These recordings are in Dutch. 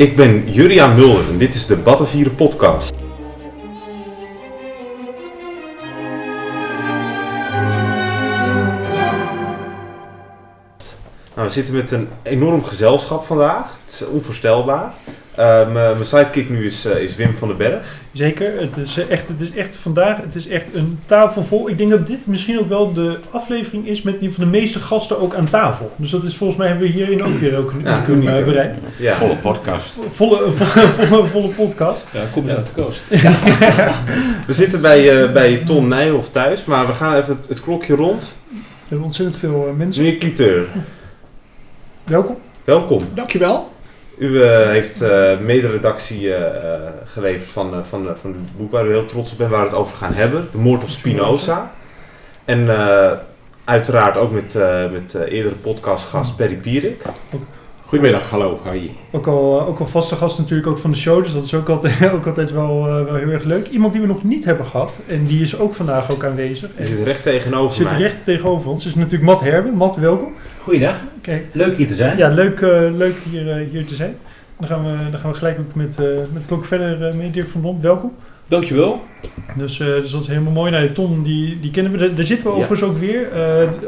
Ik ben Juriaan Mulder en dit is de Battenvieren podcast. Nou, we zitten met een enorm gezelschap vandaag. Het is onvoorstelbaar. Uh, mijn sidekick nu is, uh, is Wim van den Berg. Zeker, het is, eh, echt, het is echt vandaag het is echt een tafel vol. Ik denk dat dit misschien ook wel de aflevering is met die van de meeste gasten ook aan tafel. Dus dat is volgens mij hebben we hierin ook weer ook ja, een uh, bereikt. Ja. Volle podcast. Volle, volle, volle, volle podcast. Ja, kom eens ja. uit de koost. we zitten bij, uh, bij Ton Nijhoff thuis, maar we gaan even het, het klokje rond. We hebben ontzettend veel mensen. Meneer Cliteur. Welkom. Welkom. Dankjewel. U uh, heeft uh, mederedactie uh, geleverd van, van, van het boek waar u heel trots op bent, waar we het over gaan hebben. De moord op Spinoza. En uiteraard ook met, met eerdere podcastgast Perry Pierik. Goedemiddag, hallo, hi. Ook al, ook al vaste gast natuurlijk ook van de show, dus dat is ook altijd, ook altijd wel, wel heel erg leuk. Iemand die we nog niet hebben gehad, en die is ook vandaag ook aanwezig. Die zit recht tegenover zit mij. Zit recht tegenover ons, is natuurlijk Matt Herben. Matt, welkom. Goeiedag. Okay. Leuk hier te zijn. Ja, leuk, uh, leuk hier, uh, hier te zijn. Dan gaan we, dan gaan we gelijk ook met, uh, met de klok verder mee. Dirk van Blom, welkom. Dankjewel. Dus, dus dat is helemaal mooi. Nou, Tom, die, die kennen we. Daar, daar zitten we ja. overigens ook weer.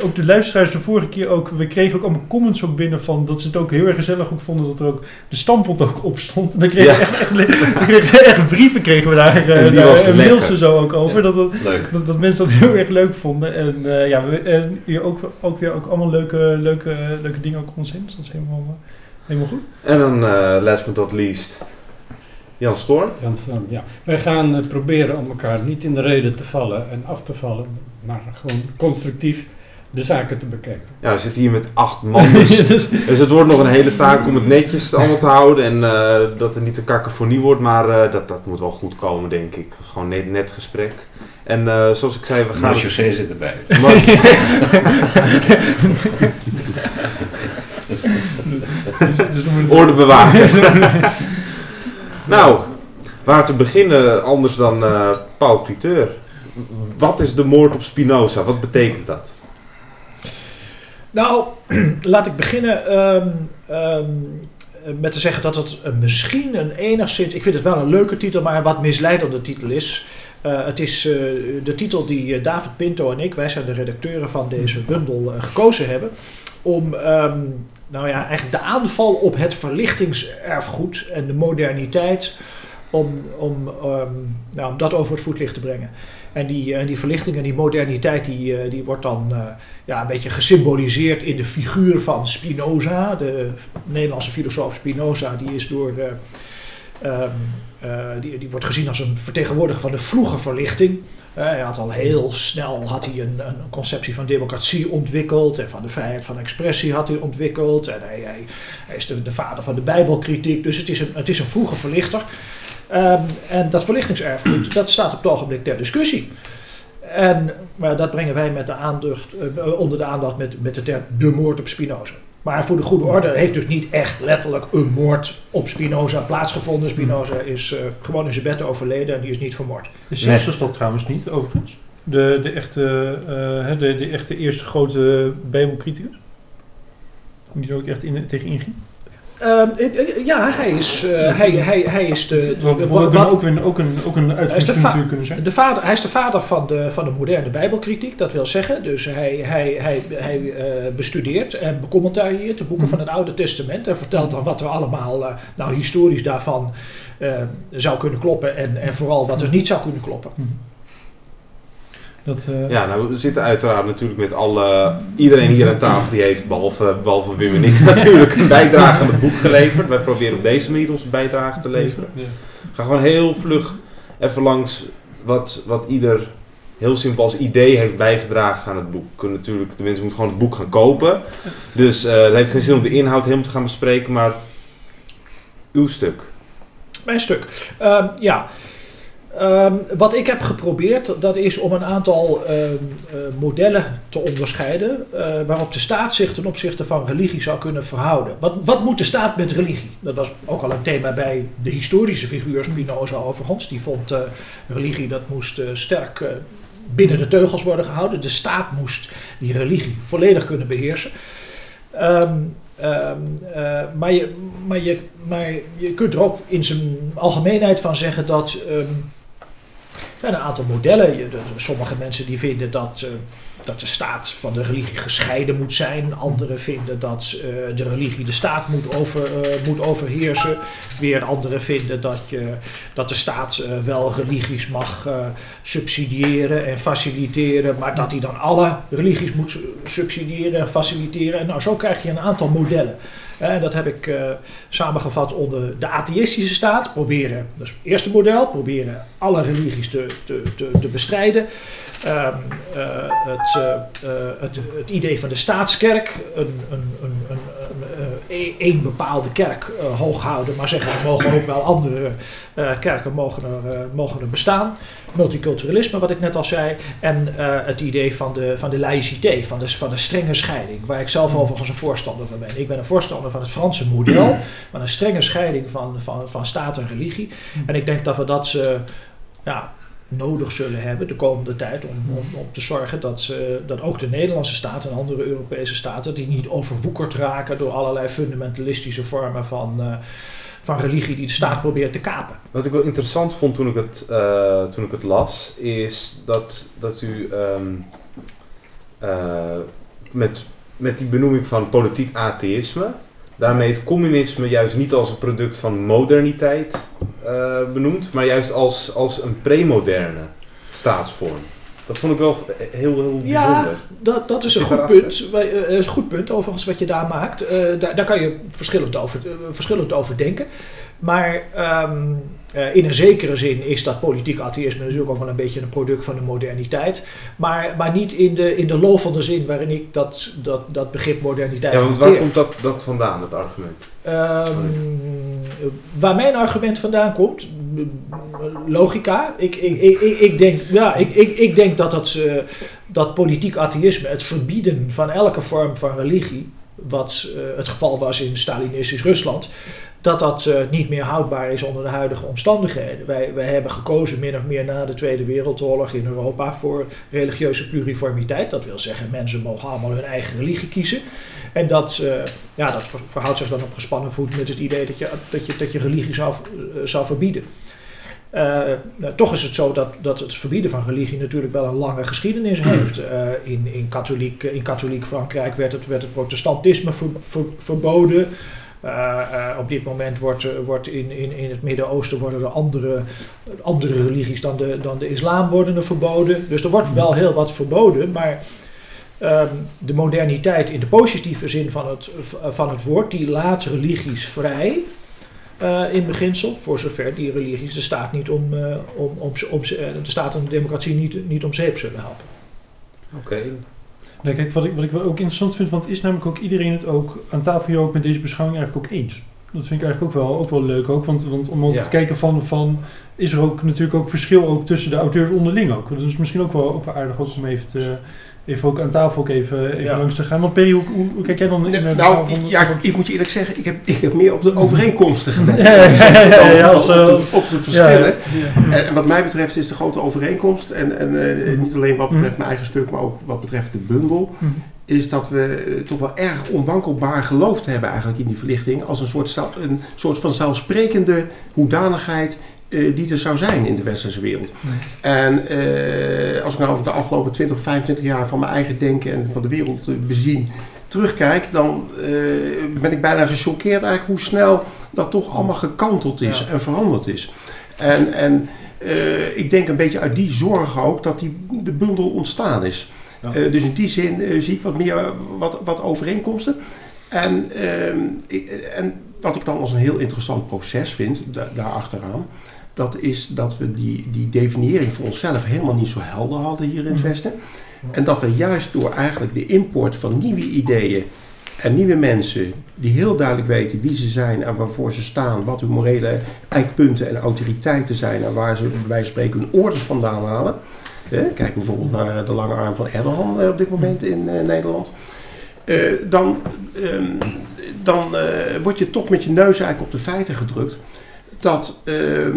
ook de luisteraars de vorige keer ook. We kregen ook allemaal comments ook binnen van dat ze het ook heel erg gezellig ook vonden dat er ook de stampot ook op stond. En dan kregen ja. we echt, echt, we kregen echt brieven kregen we daar. Was en mails en zo ook over. Ja, dat, dat, dat, dat, mensen dat heel erg leuk vonden. En ja, we, en hier ook, ook weer ook allemaal leuke, leuke, leuke dingen ook om ons heen. Dus dat is helemaal, helemaal goed. En dan uh, last but not least. Jan Storm. Jan Storm, ja. Wij gaan uh, proberen om elkaar niet in de reden te vallen en af te vallen, maar gewoon constructief de zaken te bekijken. Ja, we zitten hier met acht man, dus, dus het wordt nog een hele taak om het netjes allemaal te houden en uh, dat het niet een kakofonie wordt, maar uh, dat, dat moet wel goed komen, denk ik. Gewoon net, net gesprek. En uh, zoals ik zei, we gaan... José zit erbij. dus Orde bewaken. Nou, waar te beginnen anders dan uh, Paul Cliteur. Wat is de moord op Spinoza? Wat betekent dat? Nou, laat ik beginnen um, um, met te zeggen dat het misschien een enigszins... Ik vind het wel een leuke titel, maar een wat misleidende titel is. Uh, het is de titel die David Pinto en ik, wij zijn de redacteuren van deze bundel, gekozen hebben. Om um, nou ja, eigenlijk de aanval op het verlichtingserfgoed en de moderniteit, om, om, um, nou, om dat over het voetlicht te brengen. En die, uh, die verlichting en die moderniteit, die, uh, die wordt dan uh, ja, een beetje gesymboliseerd in de figuur van Spinoza. De Nederlandse filosoof Spinoza, die is door... die, die wordt gezien als een vertegenwoordiger van de vroege verlichting. Uh, hij had al heel snel had hij een, een, conceptie van democratie ontwikkeld en van de vrijheid van expressie had hij ontwikkeld. En hij, hij, hij is de, de, vader van de Bijbelkritiek, dus het is een, het is een vroege verlichter. Um, en dat verlichtingserfgoed, dat staat op het ogenblik ter discussie. En maar dat brengen wij met de aandacht, uh, onder de aandacht met, met de term de moord op Spinoza. Maar voor de goede orde heeft dus niet echt letterlijk een moord op Spinoza plaatsgevonden. Spinoza is uh, gewoon in zijn bed overleden en die is niet vermoord. De Celsus dat trouwens niet, overigens. De, de, echte, uh, de, de echte eerste grote Bijbelcriticus. Die er ook echt in, tegen inging. Uh, ja, hij is, uh, hij, hij, hij is de... wat, wat, ook een, ook een, ook een uitgangspunt natuurlijk kunnen zijn. De vader, hij is de vader van de, van de moderne bijbelkritiek, dat wil zeggen. Dus hij, hij, hij, hij uh, bestudeert en becommentarieert de boeken mm. van het Oude Testament. En vertelt dan wat er allemaal nou, historisch daarvan zou kunnen kloppen. En, en vooral wat er niet zou kunnen kloppen. Mm. Dat, uh... Ja, nou we zitten uiteraard natuurlijk met alle, iedereen hier aan tafel die heeft, behalve, behalve Wim en ik natuurlijk, een bijdrage aan het boek geleverd. Wij proberen op deze manier onze bijdrage te leveren. Ja. Ga gewoon heel vlug even langs wat, wat ieder heel simpel als idee heeft bijgedragen aan het boek. Kunnen natuurlijk, de mensen moeten gewoon het boek gaan kopen. Dus uh, het heeft geen zin om de inhoud helemaal te gaan bespreken, maar uw stuk. Mijn stuk. Uh, ja. Um, wat ik heb geprobeerd, dat is om een aantal uh, uh, modellen te onderscheiden uh, waarop de staat zich ten opzichte van religie zou kunnen verhouden. Wat, wat moet de staat met religie? Dat was ook al een thema bij de historische figuur Spinoza overigens. Die vond religie dat moest sterk binnen de teugels worden gehouden. De staat moest die religie volledig kunnen beheersen. Ehm, eh, maar, je, maar, je, maar je kunt er ook in zijn algemeenheid van zeggen dat. Zijn een aantal modellen. Sommige mensen die vinden dat. Uh, dat de staat van de religie gescheiden moet zijn. Anderen vinden dat uh, de religie de staat moet, over, uh, moet overheersen. Weer anderen vinden dat, je, dat de staat wel religies mag subsidiëren en faciliteren, maar dat hij dan alle religies moet subsidiëren en faciliteren. En nou, zo krijg je een aantal modellen. Dat heb ik samengevat onder de atheïstische staat. Proberen, dat is het eerste model, proberen alle religies te, te, te, te bestrijden. Um, uh, het, uh, het, het, idee van de staatskerk, een, een, een, e-, bepaalde kerk hoog houden, maar zeggen er mogen ook wel andere kerken mogen er, mogen er bestaan. Multiculturalisme, wat ik net al zei, en het idee van de, van de laïcité, van de, van de strenge scheiding, waar ik zelf overigens een voorstander van ben. Ik ben een voorstander van het Franse model, van een strenge scheiding van, van, van staat en religie. En ik denk dat we dat ja, nodig zullen hebben de komende tijd om, om, te zorgen dat, ze, dat ook de Nederlandse staat en andere Europese staten die niet overwoekerd raken door allerlei fundamentalistische vormen van, uh, van religie die de staat probeert te kapen. Wat ik wel interessant vond toen ik het, uh, toen ik het las, is dat, dat u um, uh, met, met die benoeming van politiek atheïsme daarmee het communisme juist niet als een product van moderniteit uh, benoemd, maar juist als, als een premoderne staatsvorm. Dat vond ik wel heel, heel bijzonder. Ja, dat, dat is een goed punt. Dat is een goed punt overigens wat je daar maakt. Uh, daar, daar kan je verschillend over, verschillend over denken. Maar um, uh, in een zekere zin is dat politiek atheïsme natuurlijk ook wel een beetje een product van de moderniteit. Maar, maar niet in de, in de lovende zin waarin ik dat, dat, dat begrip moderniteit. Ja, want waar komt dat, dat vandaan, dat argument? Um, waar mijn argument vandaan komt, logica. Ik, ik, ik, ik, denk, ja, ik, ik, ik denk dat, dat, uh, dat politiek atheïsme, het verbieden van elke vorm van religie, wat uh, het geval was in Stalinistisch Rusland, dat dat uh, niet meer houdbaar is onder de huidige omstandigheden. Wij, wij hebben gekozen min of meer na de Tweede Wereldoorlog in Europa voor religieuze pluriformiteit. Dat wil zeggen, mensen mogen allemaal hun eigen religie kiezen. En dat, uh, ja, dat verhoudt zich dan op gespannen voet met het idee dat je, dat je, dat je religie zou, uh, zou verbieden. nou, toch is het zo dat, dat het verbieden van religie natuurlijk wel een lange geschiedenis heeft. in, in, katholiek, in katholiek Frankrijk werd het, werd het protestantisme ver, ver, verboden. Uh, uh, op dit moment wordt, uh, wordt in, in, in het Midden-Oosten worden er andere, andere religies dan de, dan de islam worden er verboden. Dus er wordt wel heel wat verboden, maar um, de moderniteit in de positieve zin van het, van het woord, die laat religies vrij. in beginsel, voor zover die religies de staat, niet om, om, om, om, de staat en de democratie niet, niet om zeep zullen helpen. Oké, okay. Nee, kijk, wat ik, wat ik wel ook interessant vind, want is namelijk ook iedereen het ook aan tafel hier ook met deze beschouwing eigenlijk ook eens. Dat vind ik eigenlijk ook wel, ook wel leuk ook, want, want om ook ja. te kijken van, van, is er ook natuurlijk ook verschil ook tussen de auteurs onderling ook. Dat is misschien ook wel, ook wel aardig ook om even te, even ook aan tafel ook even, even ja. langs te gaan. Want Perry, hoe, hoe, hoe, kijk jij dan in nee, Nou, van, ja, van, ik moet je eerlijk zeggen, ik heb, ik heb meer op de overeenkomsten gelet. ja, op, de, op de verschillen. En wat mij betreft is de grote overeenkomst, en, en uh, niet alleen wat betreft mijn eigen stuk, maar ook wat betreft de bundel, is dat we uh, toch wel erg onwankelbaar geloofd hebben eigenlijk in die verlichting als een soort, een soort van zelfsprekende hoedanigheid uh, die er zou zijn in de westerse wereld. Nee. En uh, als ik nou over de afgelopen 20 of 25 jaar van mijn eigen denken en van de wereld uh, bezien terugkijk, dan ben ik bijna gechoqueerd eigenlijk hoe snel dat toch allemaal gekanteld is ja. en veranderd is. En, en ik denk een beetje uit die zorg ook dat die, de bundel ontstaan is. Ja. dus in die zin zie ik wat meer wat, wat overeenkomsten. En, ik, en wat ik dan als een heel interessant proces vind, da daarachteraan, dat is dat we die, die definiëring voor onszelf helemaal niet zo helder hadden hier in het Westen. En dat we juist door eigenlijk de import van nieuwe ideeën en nieuwe mensen die heel duidelijk weten wie ze zijn en waarvoor ze staan, wat hun morele eikpunten en autoriteiten zijn en waar ze bij spreken hun orders vandaan halen. Kijk bijvoorbeeld naar de lange arm van Erdogan op dit moment in uh, Nederland. Uh, dan um, dan word je toch met je neus eigenlijk op de feiten gedrukt dat, uh, uh,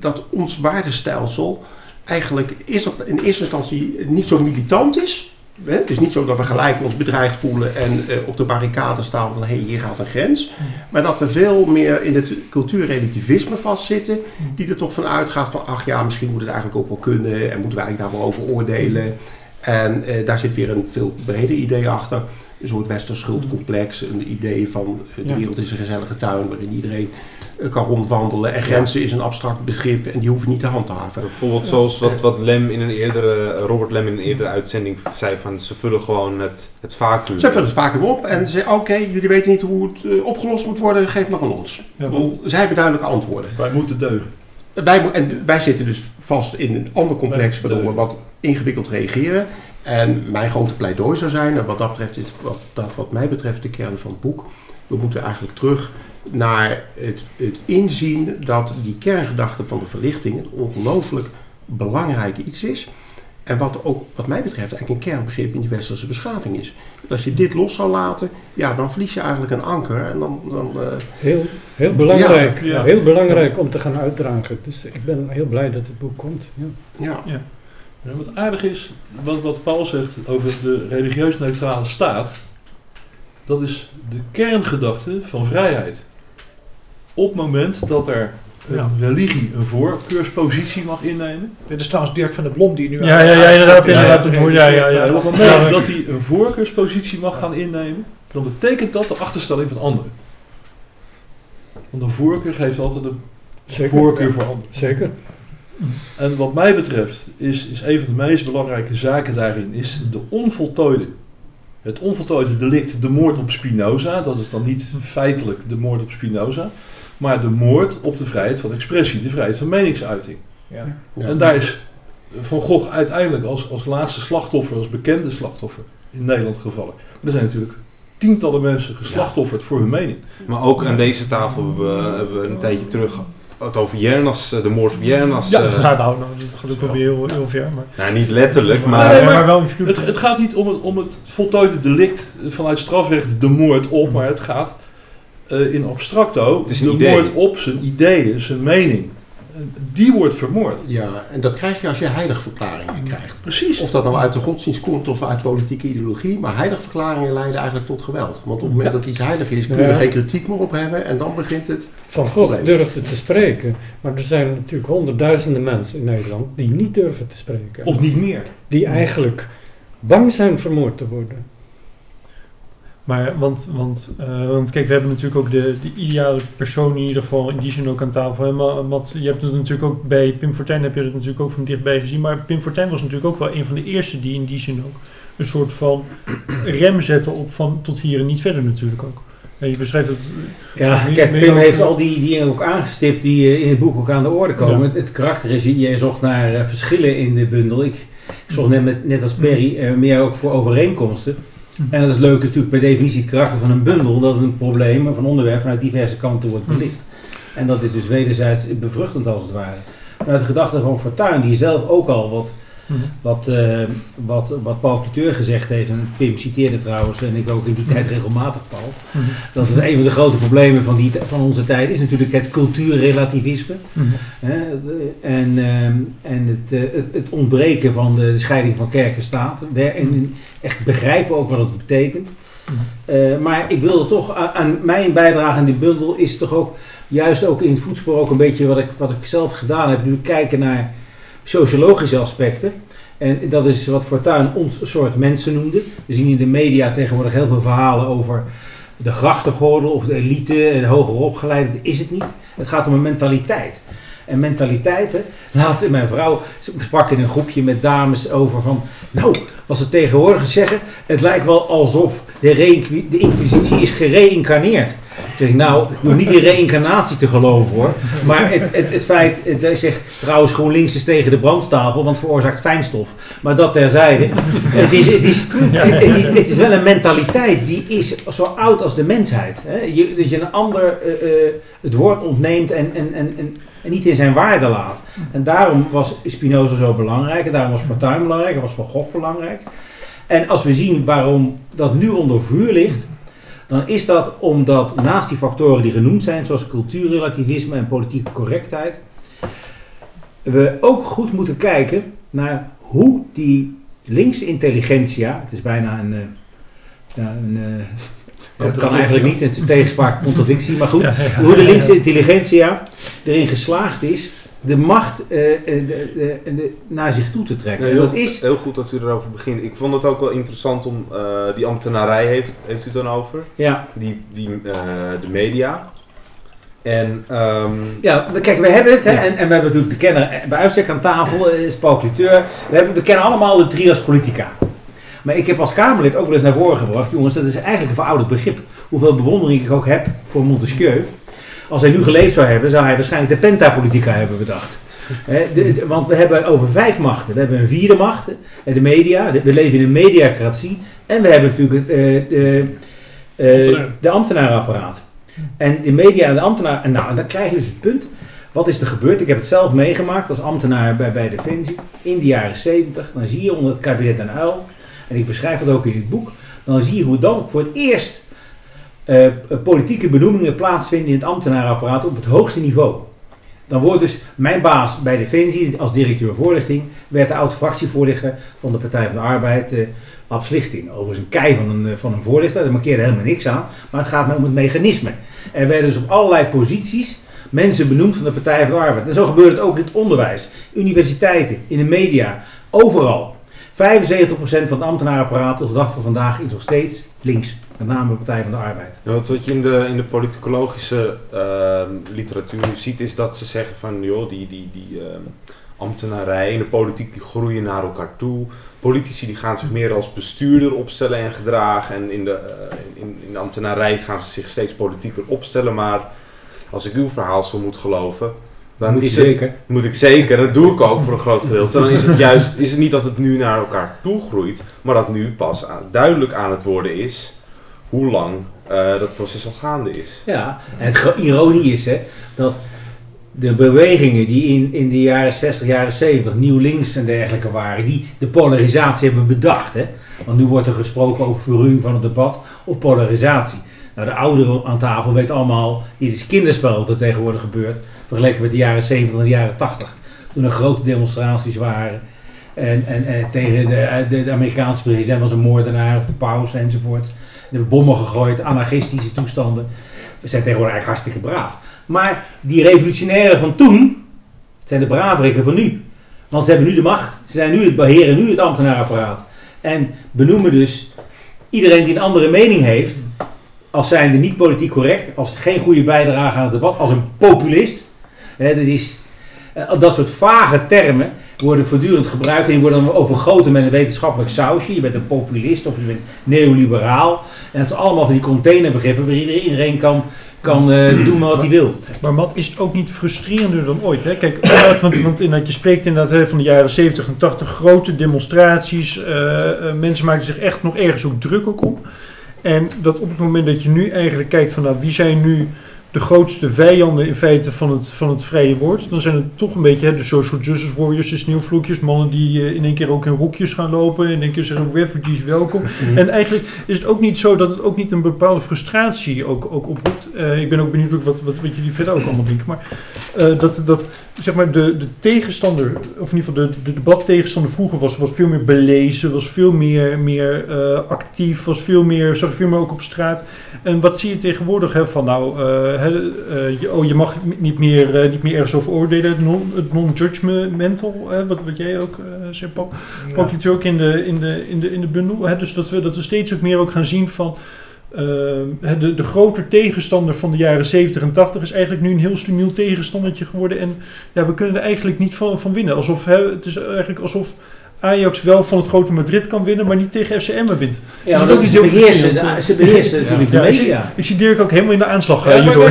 dat ons waardestelsel eigenlijk is in eerste instantie niet zo militant is. het is niet zo dat we gelijk ons bedreigd voelen en uh, op de barricade staan van hé, hey, hier gaat een grens. Maar dat we veel meer in het cultuurrelativisme vastzitten, die er toch van uitgaat van ach ja, misschien moet het eigenlijk ook wel kunnen en moeten we eigenlijk daar wel over oordelen. En uh, daar zit weer een veel breder idee achter. Een soort westers schuldcomplex, een idee van uh, de wereld is een gezellige tuin waarin iedereen eh, kan rondwandelen. En grenzen is een abstract begrip en die hoeven niet te handhaven. Bijvoorbeeld zoals wat, wat Lem in een eerdere, Robert Lem in een eerdere uitzending zei van ze vullen gewoon het, het vacuüm. Ze vullen het vacuüm op en ze oké, jullie weten niet hoe het uh, opgelost moet worden, geef maar aan ons. Ja, zij hebben duidelijke antwoorden. Wij moeten deugen. Wij, en wij zitten dus vast in een ander complex waardoor we wat ingewikkeld reageren. En mijn grote pleidooi zou zijn, en wat dat betreft is wat, dat wat mij betreft de kern van het boek. We moeten eigenlijk terug naar het, het inzien dat die kerngedachte van de verlichting een ongelooflijk belangrijk iets is. En wat ook, wat mij betreft, eigenlijk een kernbegrip in die westerse beschaving is. Dat als je dit los zou laten, ja, dan verlies je eigenlijk een anker. En dan, dan, uh, heel, heel belangrijk. Ja, Heel belangrijk om te gaan uitdragen. Dus ik ben heel blij dat het boek komt. Ja. ja. Ja. wat aardig is, wat, wat Paul zegt over de religieus neutrale staat, dat is de kerngedachte van vrijheid op het moment dat er een religie een voorkeurspositie mag innemen. Dit is trouwens Dirk van der Blom die nu... Ja, ja, ja, inderdaad. Ja, ja, ja, ja, ja, Op het moment dat hij een voorkeurspositie mag gaan innemen, dan betekent dat de achterstelling van anderen. Want een voorkeur geeft altijd een Zeker, voorkeur voor anderen. Zeker. En wat mij betreft is, is een van de meest belangrijke zaken daarin is de onvoltooide het onvoltooide delict, de moord op Spinoza, dat is dan niet feitelijk de moord op Spinoza, maar de moord op de vrijheid van expressie, de vrijheid van meningsuiting. Ja. En daar is Van Gogh uiteindelijk als, als laatste slachtoffer, als bekende slachtoffer in Nederland gevallen. Er zijn natuurlijk tientallen mensen geslachtofferd voor hun mening. Maar ook aan deze tafel hebben we, hebben we een tijdje terug het over Jernas, eh, de moord op Jernas. Ja, uh, nou, nou, gelukkig weer heel, heel ver. Maar. Nou, niet letterlijk, maar... Nee, maar, wel het, het, gaat niet om het, om het voltooide delict vanuit strafrecht, de moord op, maar het gaat uh, in abstracto, het is de idee. moord op zijn ideeën, zijn mening. Die wordt vermoord. Ja, en dat krijg je als je heiligverklaringen krijgt. Precies. Of dat nou uit de godsdienst komt of uit politieke ideologie. Maar heiligverklaringen leiden eigenlijk tot geweld. Want op het moment dat iets heilig is, kun je er geen kritiek meer op hebben. En dan begint het... Van God durfde te spreken. Maar er zijn natuurlijk honderdduizenden mensen in Nederland die niet durven te spreken. Of niet meer. Die eigenlijk bang zijn vermoord te worden. Maar, want, want, uh, want kijk, we hebben natuurlijk ook de, de ideale persoon in ieder geval in die zin ook aan tafel. Hè? Je hebt het natuurlijk ook bij Pim Fortuyn heb je het natuurlijk ook van dichtbij gezien. Maar Pim Fortuyn was natuurlijk ook wel een van de eerste die in die zin ook een soort van rem zette op van tot hier en niet verder natuurlijk ook. En je beschrijft het. Ja, kijk, Pim heeft al die, dingen ook aangestipt die uh, in het boek ook aan de orde komen. Het, karakter is, jij zocht naar verschillen in de bundel. Ik zocht net, met, net als Perry meer ook voor overeenkomsten. Mhm. En dat is leuk natuurlijk per definitie het karakter van een bundel, dat een probleem van onderwerp vanuit diverse kanten wordt mhm. belicht. En dat is dus wederzijds bevruchtend als het ware. Vanuit de gedachte van Fortuyn, die zelf ook al wat Mhm. Wat, uh, wat, wat Paul Couture gezegd heeft, en Pim citeerde trouwens, en ik ook in die tijd regelmatig Paul, mm -hmm. dat een van de grote problemen van, die, van onze tijd is natuurlijk het cultuurrelativisme. Mm en uh, en het, uh, het, het, ontbreken van de, de, scheiding van kerk en staat. En echt begrijpen ook wat het betekent. Uh, maar ik wilde toch aan, aan, mijn bijdrage aan die bundel is toch ook juist ook in het voetspoor ook een beetje wat ik, wat ik zelf gedaan heb. Nu kijken naar sociologische aspecten. En dat is wat Fortuyn ons soort mensen noemde. We zien in de media tegenwoordig heel veel verhalen over de grachtengordel of de elite de hoger opgeleide. Dat is het niet. Het gaat om een mentaliteit. En mentaliteiten. Laatst mijn vrouw sprak in een groepje met dames over van. Nou, was het tegenwoordig zeggen. Het lijkt wel alsof de, de inquisitie is gereïncarneerd. Zeg ik, nou, je hoeft niet in reïncarnatie te geloven hoor. Maar het, het, het feit, het, zegt trouwens GroenLinks is tegen de brandstapel, want het veroorzaakt fijnstof. Maar dat terzijde. Het is, het is, het, het is wel een mentaliteit die is zo oud als de mensheid. Hè? Je, dat je een ander uh, uh, het woord ontneemt en, en, en, en, en, niet in zijn waarde laat. En daarom was Spinoza zo belangrijk. En daarom was Fortuyn belangrijk. En was Van Gogh belangrijk. En als we zien waarom dat nu onder vuur ligt dan is dat omdat naast die factoren die genoemd zijn, zoals cultuurrelativisme en politieke correctheid, we ook goed moeten kijken naar hoe die links intelligentsia, het is bijna een, ja, een dat kan eigenlijk niet, het is tegenspraak, contradictie, maar goed. Hoe de linkse intelligentsia erin geslaagd is de macht uh, de, de, de, naar zich toe te trekken. heel, dat is, heel goed dat u erover begint. Ik vond het ook wel interessant om, uh, die ambtenarij heeft, heeft u het dan over? Ja. Die, die, uh, de media. En, um, ja, kijk, we hebben het, hè, en, en we hebben natuurlijk de kenner bij uitstek aan tafel, is Paul Cliteur. We, hebben, we kennen allemaal de trias politica. Maar ik heb als Kamerlid ook wel eens naar voren gebracht, jongens, dat is eigenlijk een verouderd begrip. Hoeveel bewondering ik ook heb voor Montesquieu. Als hij nu geleefd zou hebben, zou hij waarschijnlijk de pentapolitica hebben bedacht. de, want we hebben over vijf machten. We hebben een vierde macht, de media. we leven in een mediacratie. En we hebben natuurlijk uh, de, uh, de ambtenaarapparaat. En de media en de ambtenaar. En, nou, dan krijg je dus het punt. Wat is er gebeurd? Ik heb het zelf meegemaakt als ambtenaar bij, bij Defensie in de jaren 70. Dan zie je onder het kabinet en uil. En ik beschrijf het ook in het boek. Dan zie je hoe dan voor het eerst uh, politieke benoemingen plaatsvinden in het ambtenaarapparaat op het hoogste niveau. Dan wordt dus mijn baas bij Defensie, als directeur voorlichting, werd de oud-fractievoorlichter van de Partij van de Arbeid, uh, Ab Slichting. Overigens een kei van een, van een voorlichter, daar markeerde helemaal niks aan, maar het gaat me om het mechanisme. Er werden dus op allerlei posities mensen benoemd van de Partij van de Arbeid. En zo gebeurt het ook in het onderwijs, universiteiten, in de media, overal. 75% van het ambtenaarapparaat tot de dag van vandaag is nog steeds links. Met name de Partij van de Arbeid. Wat je in de, in de politicologische uh, literatuur ziet, is dat ze zeggen van joh, die, die, die uh, ambtenarij en de politiek die groeien naar elkaar toe. Politici die gaan zich meer als bestuurder opstellen en gedragen. En in de, uh, in, in de ambtenarij gaan ze zich steeds politieker opstellen. Maar als ik uw verhaal zo moet geloven, dan moet, is het, moet ik zeker, en dat doe ik ook voor een groot gedeelte. Dan is het juist is het niet dat het nu naar elkaar toe groeit, maar dat nu pas aan, duidelijk aan het worden is hoe lang uh, dat proces al gaande is. Ja, en het ironie is hè, dat de bewegingen die in, in de jaren 60, jaren 70, nieuw links en dergelijke waren, die de polarisatie hebben bedacht. Hè? Want nu wordt er gesproken over verruwing van het debat of polarisatie. Nou, de ouderen aan tafel weten allemaal, dit is kinderspel wat er tegenwoordig gebeurt, vergeleken met de jaren 70 en de jaren 80. Toen er grote demonstraties waren. En, en, en tegen de, de, de, Amerikaanse president was een moordenaar of de paus enzovoort de bommen gegooid, anarchistische toestanden. We zijn tegenwoordig eigenlijk hartstikke braaf. Maar die revolutionairen van toen zijn de braverikken van nu. Want ze hebben nu de macht. Ze zijn nu het beheren, nu het ambtenaarapparaat. En benoemen dus iedereen die een andere mening heeft, als zijnde niet politiek correct, als geen goede bijdrage aan het debat, als een populist. dat, is, eh, dat soort vage termen worden voortdurend gebruikt en die worden dan overgoten met een wetenschappelijk sausje. Je bent een populist of je bent neoliberaal. En dat is allemaal van die containerbegrippen waar iedereen kan, kan uh, doen wat hij wil. Maar Matt, is het ook niet frustrerender dan ooit? Hè? Kijk, want, want inderdaad, je spreekt inderdaad van de jaren 70 en 80 grote demonstraties. Uh, mensen maakten zich echt nog ergens ook druk ook op. En dat op het moment dat je nu eigenlijk kijkt van nou, wie zijn nu de grootste vijanden in feite van het, van het vrije woord. Dan zijn het toch een beetje hè, de social justice warriors, de sneeuwvloekjes, mannen die uh, in één keer ook in rokjes gaan lopen. In één keer zeggen refugees welkom. Mhm. En eigenlijk is het ook niet zo dat het ook niet een bepaalde frustratie ook, ook oproept. Uh, ik ben ook benieuwd wat, wat, wat jullie verder ook allemaal denken. Maar uh, dat, dat zeg maar de, de tegenstander, of in ieder geval de, de debattegenstander vroeger was, was veel meer belezen, was veel meer, meer actief, was veel meer, zag veel meer ook op straat. En wat zie je tegenwoordig hè, van nou uh, je, oh, je mag niet meer, uh, niet meer ergens over oordelen. Het non-judgmental, non wat, wat jij ook uh, zei, Paul. Paul ja. ook in de, in de, in de, in de bundel. Hè, dus dat we, dat we steeds ook meer ook gaan zien van... de, de grote tegenstander van de jaren 70 en 80 is eigenlijk nu een heel slumiel tegenstandertje geworden. En ja, we kunnen er eigenlijk niet van, van winnen. Alsof, hè, het is eigenlijk alsof Ajax wel van het grote Madrid kan winnen, maar niet tegen FCM wint. Ja, dat is ook niet beheersen, ze beheersen natuurlijk de media. Ik, zie Dirk ook helemaal in de aanslag ja, hierdoor.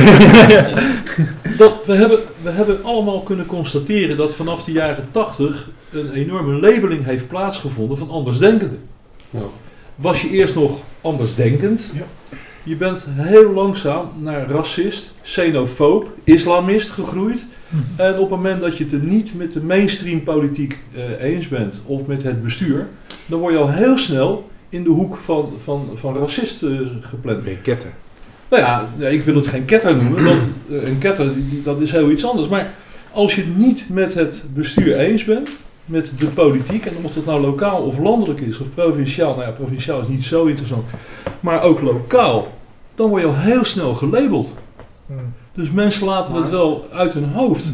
dat, we, hebben, we hebben allemaal kunnen constateren dat vanaf de jaren 80 een enorme labeling heeft plaatsgevonden van andersdenkenden. Ja. Was je eerst nog andersdenkend? Je bent heel langzaam naar racist, xenofoob, islamist gegroeid. Mhm. En op het moment dat je het er niet met de mainstream politiek uh, eens bent of met het bestuur, dan word je al heel snel in de hoek van, van, van racisten gepland. Een ketter. Nou ja, ik wil het geen ketter noemen, want uh, een ketter dat is heel iets anders. Maar als je het niet met het bestuur eens bent, met de politiek. En of dat nou lokaal of landelijk is, of provinciaal. Nou ja, provinciaal is niet zo interessant. Maar ook lokaal. Dan word je al heel snel gelabeld. Hmm. Dus mensen laten het wel uit hun hoofd.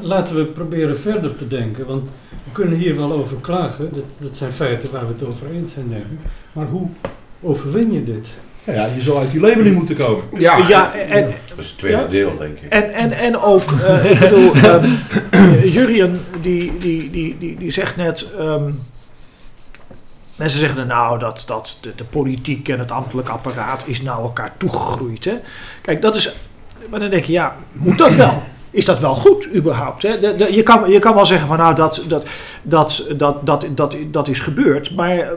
laten we proberen verder te denken. Want we kunnen hier wel over klagen. Dat, dat zijn feiten waar we het over eens zijn, denk ik. Maar hoe overwin je dit? Ja, je zou uit die labeling moeten komen. Ja, ja en, dat is het tweede deel, denk ik. En, en, en ook, uh, ik bedoel, um, Jurien die, die, die, die, die zegt net... Um, mensen zeggen nou dat, dat de, de, politiek en het ambtelijk apparaat is naar elkaar toegegroeid. Hè? Kijk, dat is... Maar dan denk je, ja, moet dat wel? is dat wel goed überhaupt? Hè? De, je, kan, je kan wel zeggen van nou dat, dat, dat, dat, dat, dat, dat is gebeurd. Maar eh,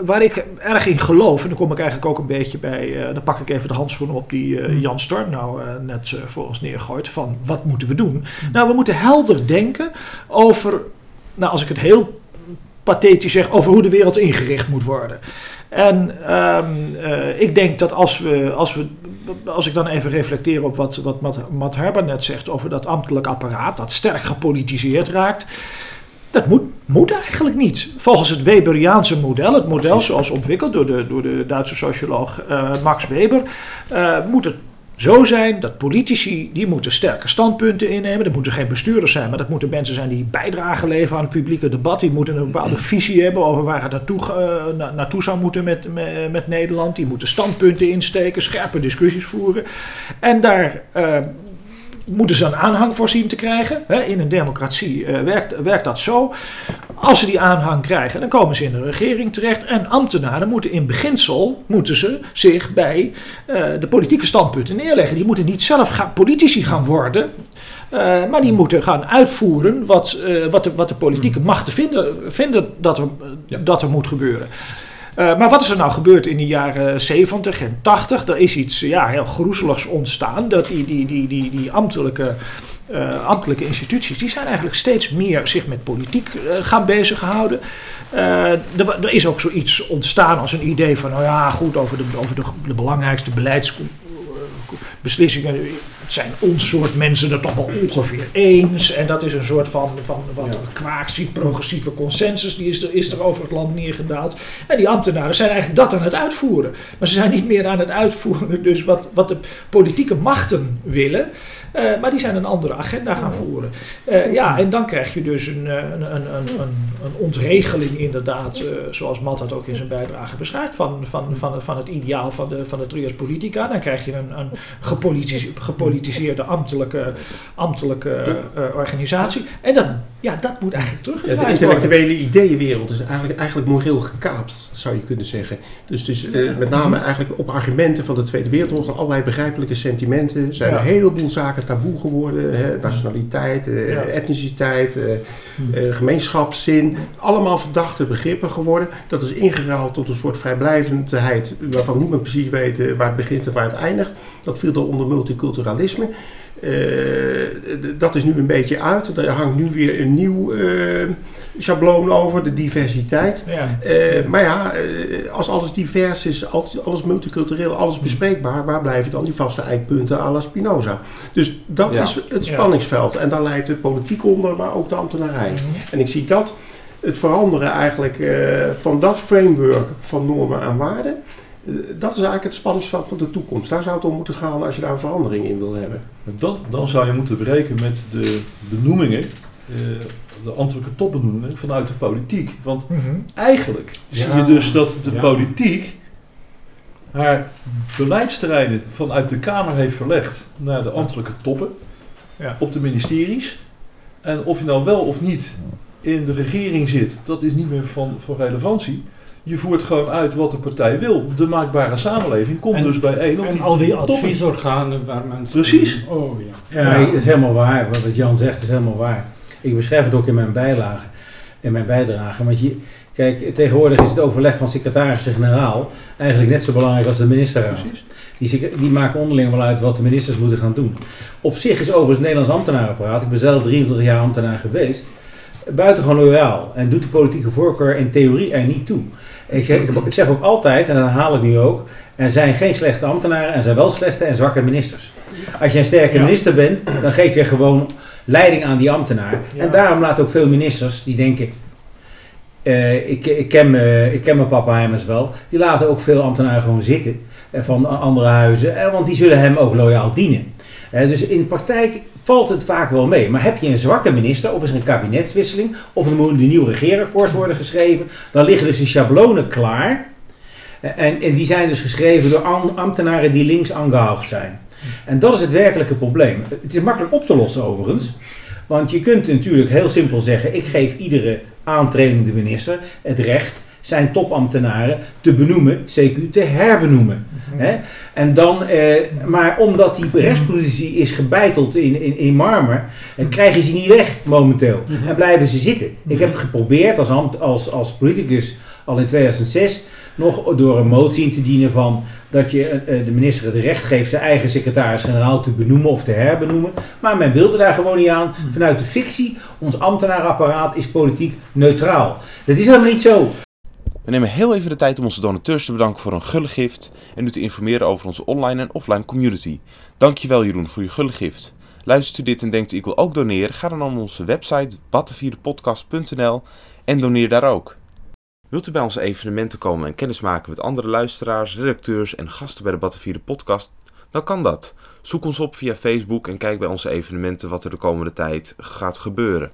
waar ik erg in geloof, en dan kom ik eigenlijk ook een beetje bij, uh, dan pak ik even de handschoenen op die uh, Jan Storm nou uh, net voor ons neergooit, van wat moeten we doen? Hmm. Nou, we moeten helder denken over, nou als ik het heel pathetisch zeg, over hoe de wereld ingericht moet worden. En um, uh, ik denk dat als we, als we, als ik dan even reflecteer op wat, wat Matt, Matt Herber net zegt over dat ambtelijk apparaat, dat sterk gepolitiseerd raakt. Dat moet, moet eigenlijk niet. Volgens het Weberiaanse model, het model zoals ontwikkeld door de, door de Duitse socioloog uh, Max Weber, uh, moet het zo zijn dat politici die moeten sterke standpunten innemen. Dat moeten geen bestuurders zijn, maar dat moeten mensen zijn die bijdrage leveren aan het publieke debat. Die moeten een bepaalde visie hebben over waar het naartoe, uh, naartoe zou moeten met, met, met, Nederland. Die moeten standpunten insteken, scherpe discussies voeren. En daar uh, moeten ze een aanhang voor zien te krijgen. in een democratie uh, werkt, werkt dat zo. Als ze die aanhang krijgen, dan komen ze in de regering terecht. En ambtenaren moeten in beginsel moeten ze zich bij uh, de politieke standpunten neerleggen. Die moeten niet zelf gaan, politici gaan worden. Uh, maar die moeten gaan uitvoeren wat, wat, de, wat de politieke hmm. machten vinden, vinden dat, er, dat er moet gebeuren. Uh, maar wat is er nou gebeurd in de jaren 70 en 80? Er is iets ja, heel groezeligs ontstaan. Dat die, die, die, die, die ambtelijke, uh, ambtelijke instituties, die zijn eigenlijk steeds meer zich met politiek uh, gaan bezighouden. Er, is ook zoiets ontstaan als een idee van, nou ja, goed, over de, over de, de belangrijkste beleidsbeslissingen het zijn ons soort mensen er toch wel ongeveer eens. En dat is een soort van, van wat ja. quasi-progressieve consensus, die is er, is er over het land neergedaald. En die ambtenaren zijn eigenlijk dat aan het uitvoeren. Maar ze zijn niet meer aan het uitvoeren, dus wat, wat de politieke machten willen. Uh, maar die zijn een andere agenda gaan voeren. Uh, ja, en dan krijg je dus een, een, een, een, een ontregeling inderdaad, uh, zoals Matt dat ook in zijn bijdrage beschrijft, van, van, van, van het ideaal van de, van de trias politica. Dan krijg je een, een gepolitiseerde ambtelijke, ambtelijke organisatie. En dat, ja, dat moet eigenlijk ja, De intellectuele ideeënwereld is eigenlijk, eigenlijk moreel gekaapt, zou je kunnen zeggen. Dus, dus met name eigenlijk op argumenten van de Tweede Wereldoorlog, allerlei begrijpelijke sentimenten, zijn er een heleboel zaken taboe geworden. Hè? Nationaliteit, uh, etniciteit, uh, uh, gemeenschapszin. Allemaal verdachte begrippen geworden. Dat is ingeruild tot een soort vrijblijvendheid waarvan niemand precies weet waar het begint en waar het eindigt. Dat viel dan onder multiculturalisme. dat is nu een beetje uit. Er hangt nu weer een nieuw schabloon over, de diversiteit. Ja. Uh, maar ja, uh, als alles divers is, alles multicultureel, alles bespreekbaar, waar blijven dan die vaste eikpunten à la Spinoza? Dus dat ja. is het spanningsveld. En daar leidt de politiek onder, maar ook de ambtenarij. Mm -hmm. En ik zie dat, het veranderen eigenlijk uh, van dat framework van normen en waarden. Dat is eigenlijk het spanningsveld van de toekomst. Daar zou het om moeten gaan als je daar een verandering in wil hebben. Dan, dan zou je moeten breken met de benoemingen de ambtelijke topbenoemingen vanuit de politiek. Want mm -hmm. eigenlijk ja. zie je dus dat de ja. politiek haar beleidsterreinen vanuit de Kamer heeft verlegd naar de ambtelijke toppen ja. op de ministeries. En of je nou wel of niet in de regering zit, dat is niet meer van, van relevantie. Je voert gewoon uit wat de partij wil. De maakbare samenleving komt en, dus bij één op en die al die adviesorganen waar mensen... Precies. Oh, ja. Ja, ja, is helemaal waar. Wat Jan zegt is helemaal waar. Ik beschrijf het ook in mijn bijlage, in mijn bijdrage. Want je, kijk, tegenwoordig is het overleg van secretaris-generaal eigenlijk net zo belangrijk als de ministerraad. Die, die maken onderling wel uit wat de ministers moeten gaan doen. Op zich is overigens het Nederlands ambtenarenapparaat, ik ben zelf 23 jaar ambtenaar geweest, buitengewoon loyaal. En doet de politieke voorkeur in theorie er niet toe. Ik zeg, ik zeg ook altijd, en dat herhaal ik nu ook, er zijn geen slechte ambtenaren, er zijn wel slechte en zwakke ministers. Als je een sterke minister bent, dan geef je gewoon leiding aan die ambtenaar. En daarom laat ook veel ministers die denken, uh, ik, ik, ken, uh, ik ken mijn papa Heimers wel. Die laten ook veel ambtenaren gewoon zitten uh, van andere huizen. want die zullen hem ook loyaal dienen. dus in de praktijk valt het vaak wel mee. Maar heb je een zwakke minister of is er een kabinetswisseling of er moet een nieuw regeerakkoord worden geschreven, dan liggen dus de schablonen klaar. En, en die zijn dus geschreven door ambtenaren die links aangehaald zijn. En dat is het werkelijke probleem. Het is makkelijk op te lossen overigens. Want je kunt natuurlijk heel simpel zeggen: ik geef iedere aantredende minister het recht zijn topambtenaren te benoemen, CQ te herbenoemen. Mhm. En dan, eh, maar omdat die rechtspositie is gebeiteld in, in, in marmer, eh, krijgen ze niet weg momenteel. Mhm. En blijven ze zitten. Ik heb geprobeerd als, als, als politicus al in 2006 nog door een motie in te dienen van dat je uh, de minister het recht geeft zijn eigen secretaris-generaal te benoemen of te herbenoemen. Maar men wilde daar gewoon niet aan. Vanuit de fictie, ons ambtenaarapparaat is politiek neutraal. Dat is helemaal niet zo. We nemen heel even de tijd om onze donateurs te bedanken voor een gulle gift en u te informeren over onze online en offline community. Dankjewel Jeroen voor je gulle gift. Luistert u dit en denkt u ik wil ook doneren? Ga dan naar onze website battenvierdepodcast.nl en doneer daar ook. Wilt u bij onze evenementen komen en kennismaken met andere luisteraars, redacteurs en gasten bij de Battenvierde podcast? Dan kan dat. Zoek ons op via Facebook en kijk bij onze evenementen wat er de komende tijd gaat gebeuren.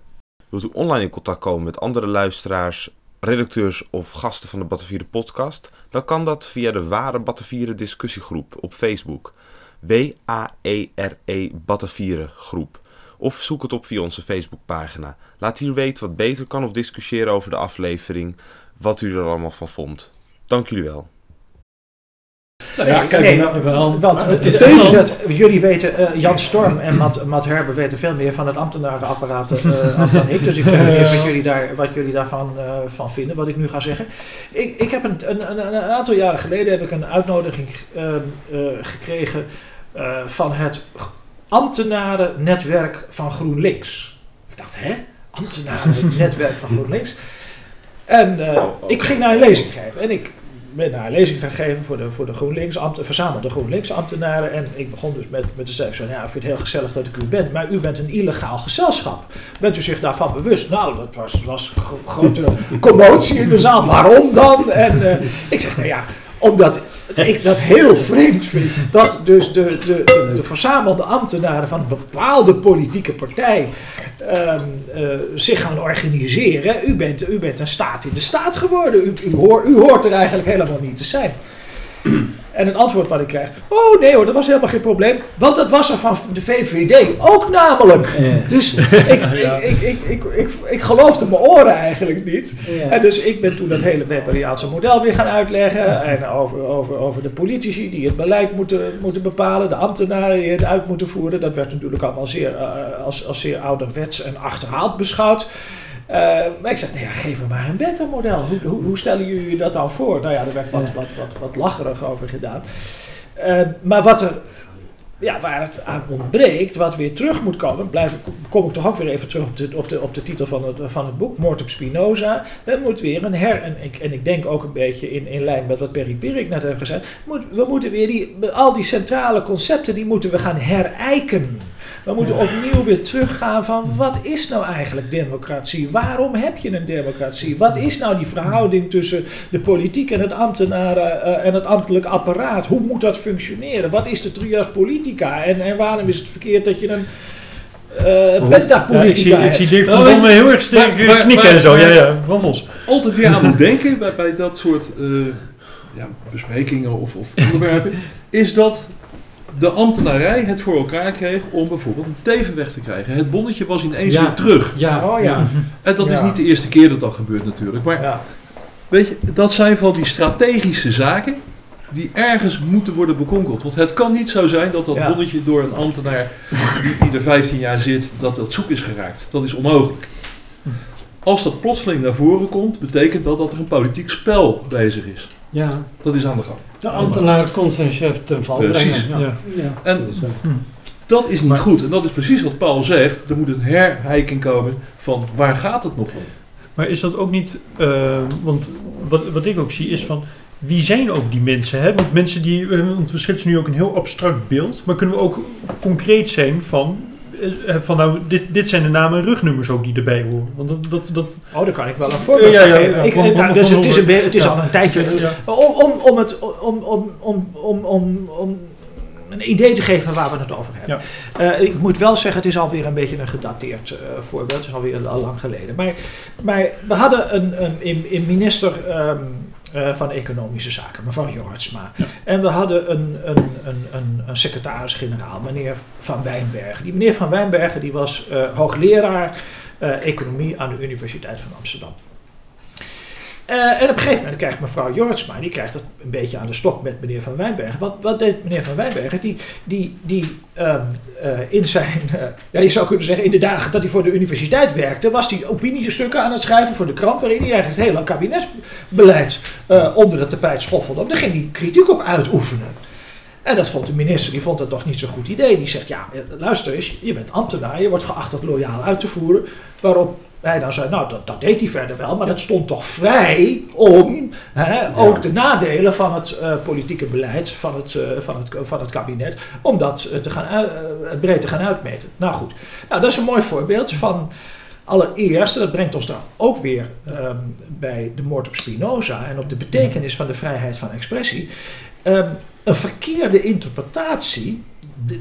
Wilt u online in contact komen met andere luisteraars, redacteurs of gasten van de Battenvierde podcast? Dan kan dat via de Ware Battenvieren discussiegroep op Facebook. W-A-E-R-E Battenvieren groep. Of zoek het op via onze Facebookpagina. Laat hier weten wat beter kan of discussiëren over de aflevering wat u er allemaal van vond. Dank jullie wel. Nou ja, kijk nee, nou wel. Want het is even dat jullie weten, uh, Jan Storm en Matt, Matt Herber weten veel meer van het ambtenarenapparaat uh, af dan ik. Dus ik weet niet wat jullie, daar, wat jullie daarvan uh, van vinden, wat ik nu ga zeggen. Ik, ik heb een, een, een, een aantal jaren geleden heb ik een uitnodiging ehm, gekregen van het ambtenarennetwerk van GroenLinks. Ik dacht, hè? Ambtenarennetwerk van GroenLinks? En uh, ik ging naar een lezing geven. En ik ben naar een lezing gaan geven voor de, voor de GroenLinks ambten, verzamelde GroenLinks ambtenaren. En ik begon dus met, met te zeggen, ja, ik vind het heel gezellig dat ik u ben, maar u bent een illegaal gezelschap. Bent u zich daarvan bewust? Nou, dat was, was grote commotie in de zaal. Waarom dan? En uh, ik zeg, nou ja, omdat ik dat heel vreemd vind dat dus de, de, de, verzamelde ambtenaren van een bepaalde politieke partij um, uh, zich gaan organiseren. U bent, u bent een staat in de staat geworden. U, u, hoort, u hoort er eigenlijk helemaal niet te zijn. En het antwoord wat ik krijg, oh nee hoor, dat was helemaal geen probleem. Want dat was er van de VVD ook namelijk. Dus ik, ik, ik, ik, ik, ik, geloofde mijn oren eigenlijk niet. En dus ik ben toen dat hele Weberiaanse model weer gaan uitleggen. En over, over, over de politici die het beleid moeten, moeten bepalen. De ambtenaren die het uit moeten voeren. Dat werd natuurlijk allemaal zeer, uh, als, als zeer ouderwets en achterhaald beschouwd. Uh, maar ik zeg, nou ja, geef me maar een beter model. Hoe, hoe, hoe, stellen jullie dat dan voor? Nou ja, er werd wat, wat, wat, wat lacherig over gedaan. Uh, maar wat er, ja, waar het aan ontbreekt, wat weer terug moet komen, blijf, kom ik toch ook weer even terug op de, op de, op de titel van het, van het boek, Moord op Spinoza. Er moet weer een her, en ik, en ik denk ook een beetje in, in lijn met wat Perry Pirik net heeft gezegd, moet, we moeten weer die, al die centrale concepten, die moeten we gaan herijken. We moeten opnieuw weer teruggaan van wat is nou eigenlijk democratie? Waarom heb je een democratie? Wat is nou die verhouding tussen de politiek en het ambtenaren uh, en het ambtelijk apparaat? Hoe moet dat functioneren? Wat is de trias politica? En, en waarom is het verkeerd dat je een uh, pentapolitica ja, ik zie, ik zie Dirk van Domme heel erg sterk knikken en zo. Ja, ja, wandels. Altijd weer aan het denken bij, bij dat soort uh, ja, besprekingen of, of onderwerpen, is dat de ambtenarij het voor elkaar kreeg om bijvoorbeeld een teven weg te krijgen. Het bonnetje was ineens weer terug. Ja, oh ja. En dat is niet de eerste keer dat dat gebeurt natuurlijk. Maar weet je, dat zijn van die strategische zaken die ergens moeten worden bekonkeld. Want het kan niet zo zijn dat dat bonnetje door een ambtenaar die, die er 15 jaar zit, dat dat zoek is geraakt. Dat is onmogelijk. Als dat plotseling naar voren komt, betekent dat dat er een politiek spel bezig is. Ja. Dat is aan de gang. De ambtenaar kon zijn chef ten val precies. brengen. Ja. Ja. En dat is niet goed. En dat is precies wat Paul zegt. Er moet een herheiking komen van waar gaat het nog om. Maar is dat ook niet... Uh, want wat, wat ik ook zie is van... Wie zijn ook die mensen? Hè? Want mensen die... Want we schetsen nu ook een heel abstract beeld. Maar kunnen we ook concreet zijn van... van nou, dit, dit zijn de namen en rugnummers ook die erbij horen. Want dat, dat, dat... Oh, daar kan ik wel een voorbeeld ja, geven. ik, dus het is, een, het is al een tijdje... Om, om, om, het, om, om, om, om, om, om een idee te geven waar we het over hebben. Uh, ik moet wel zeggen, het is alweer een beetje een gedateerd uh, voorbeeld. Het is alweer al lang geleden. Maar, maar we hadden een, een, een minister um, uh, van Economische Zaken, mevrouw Jortsma. Ja. En we hadden een, een, een, een, secretaris-generaal, meneer Van Wijnbergen. Die meneer Van Wijnbergen die was hoogleraar economie aan de Universiteit van Amsterdam. Uh, en op een gegeven moment krijgt mevrouw Jortsma, die krijgt het een beetje aan de stok met meneer Van Wijnbergen. Wat, wat deed meneer Van Wijnbergen? Die, die, die um, uh, in zijn, uh, ja, je zou kunnen zeggen, in de dagen dat hij voor de universiteit werkte, was hij opiniestukken aan het schrijven voor de krant, waarin hij eigenlijk het hele kabinetsbeleid onder het tapijt schoffelde. Daar ging hij kritiek op uitoefenen. En dat vond de minister, die vond dat toch niet zo'n goed idee. Die zegt, ja, luister eens, je bent ambtenaar, je wordt geacht dat loyaal uit te voeren. Waarop hij dan zei, nou, dat, dat deed hij verder wel, maar dat stond toch vrij om hè, ook de nadelen van het uh, politieke beleid van het, uh, van het, van het kabinet, om dat uh, te gaan, breed te gaan uitmeten. Nou goed, nou, dat is een mooi voorbeeld van allereerst, dat brengt ons dan ook weer um, bij de moord op Spinoza en op de betekenis van de vrijheid van expressie. Um, een verkeerde interpretatie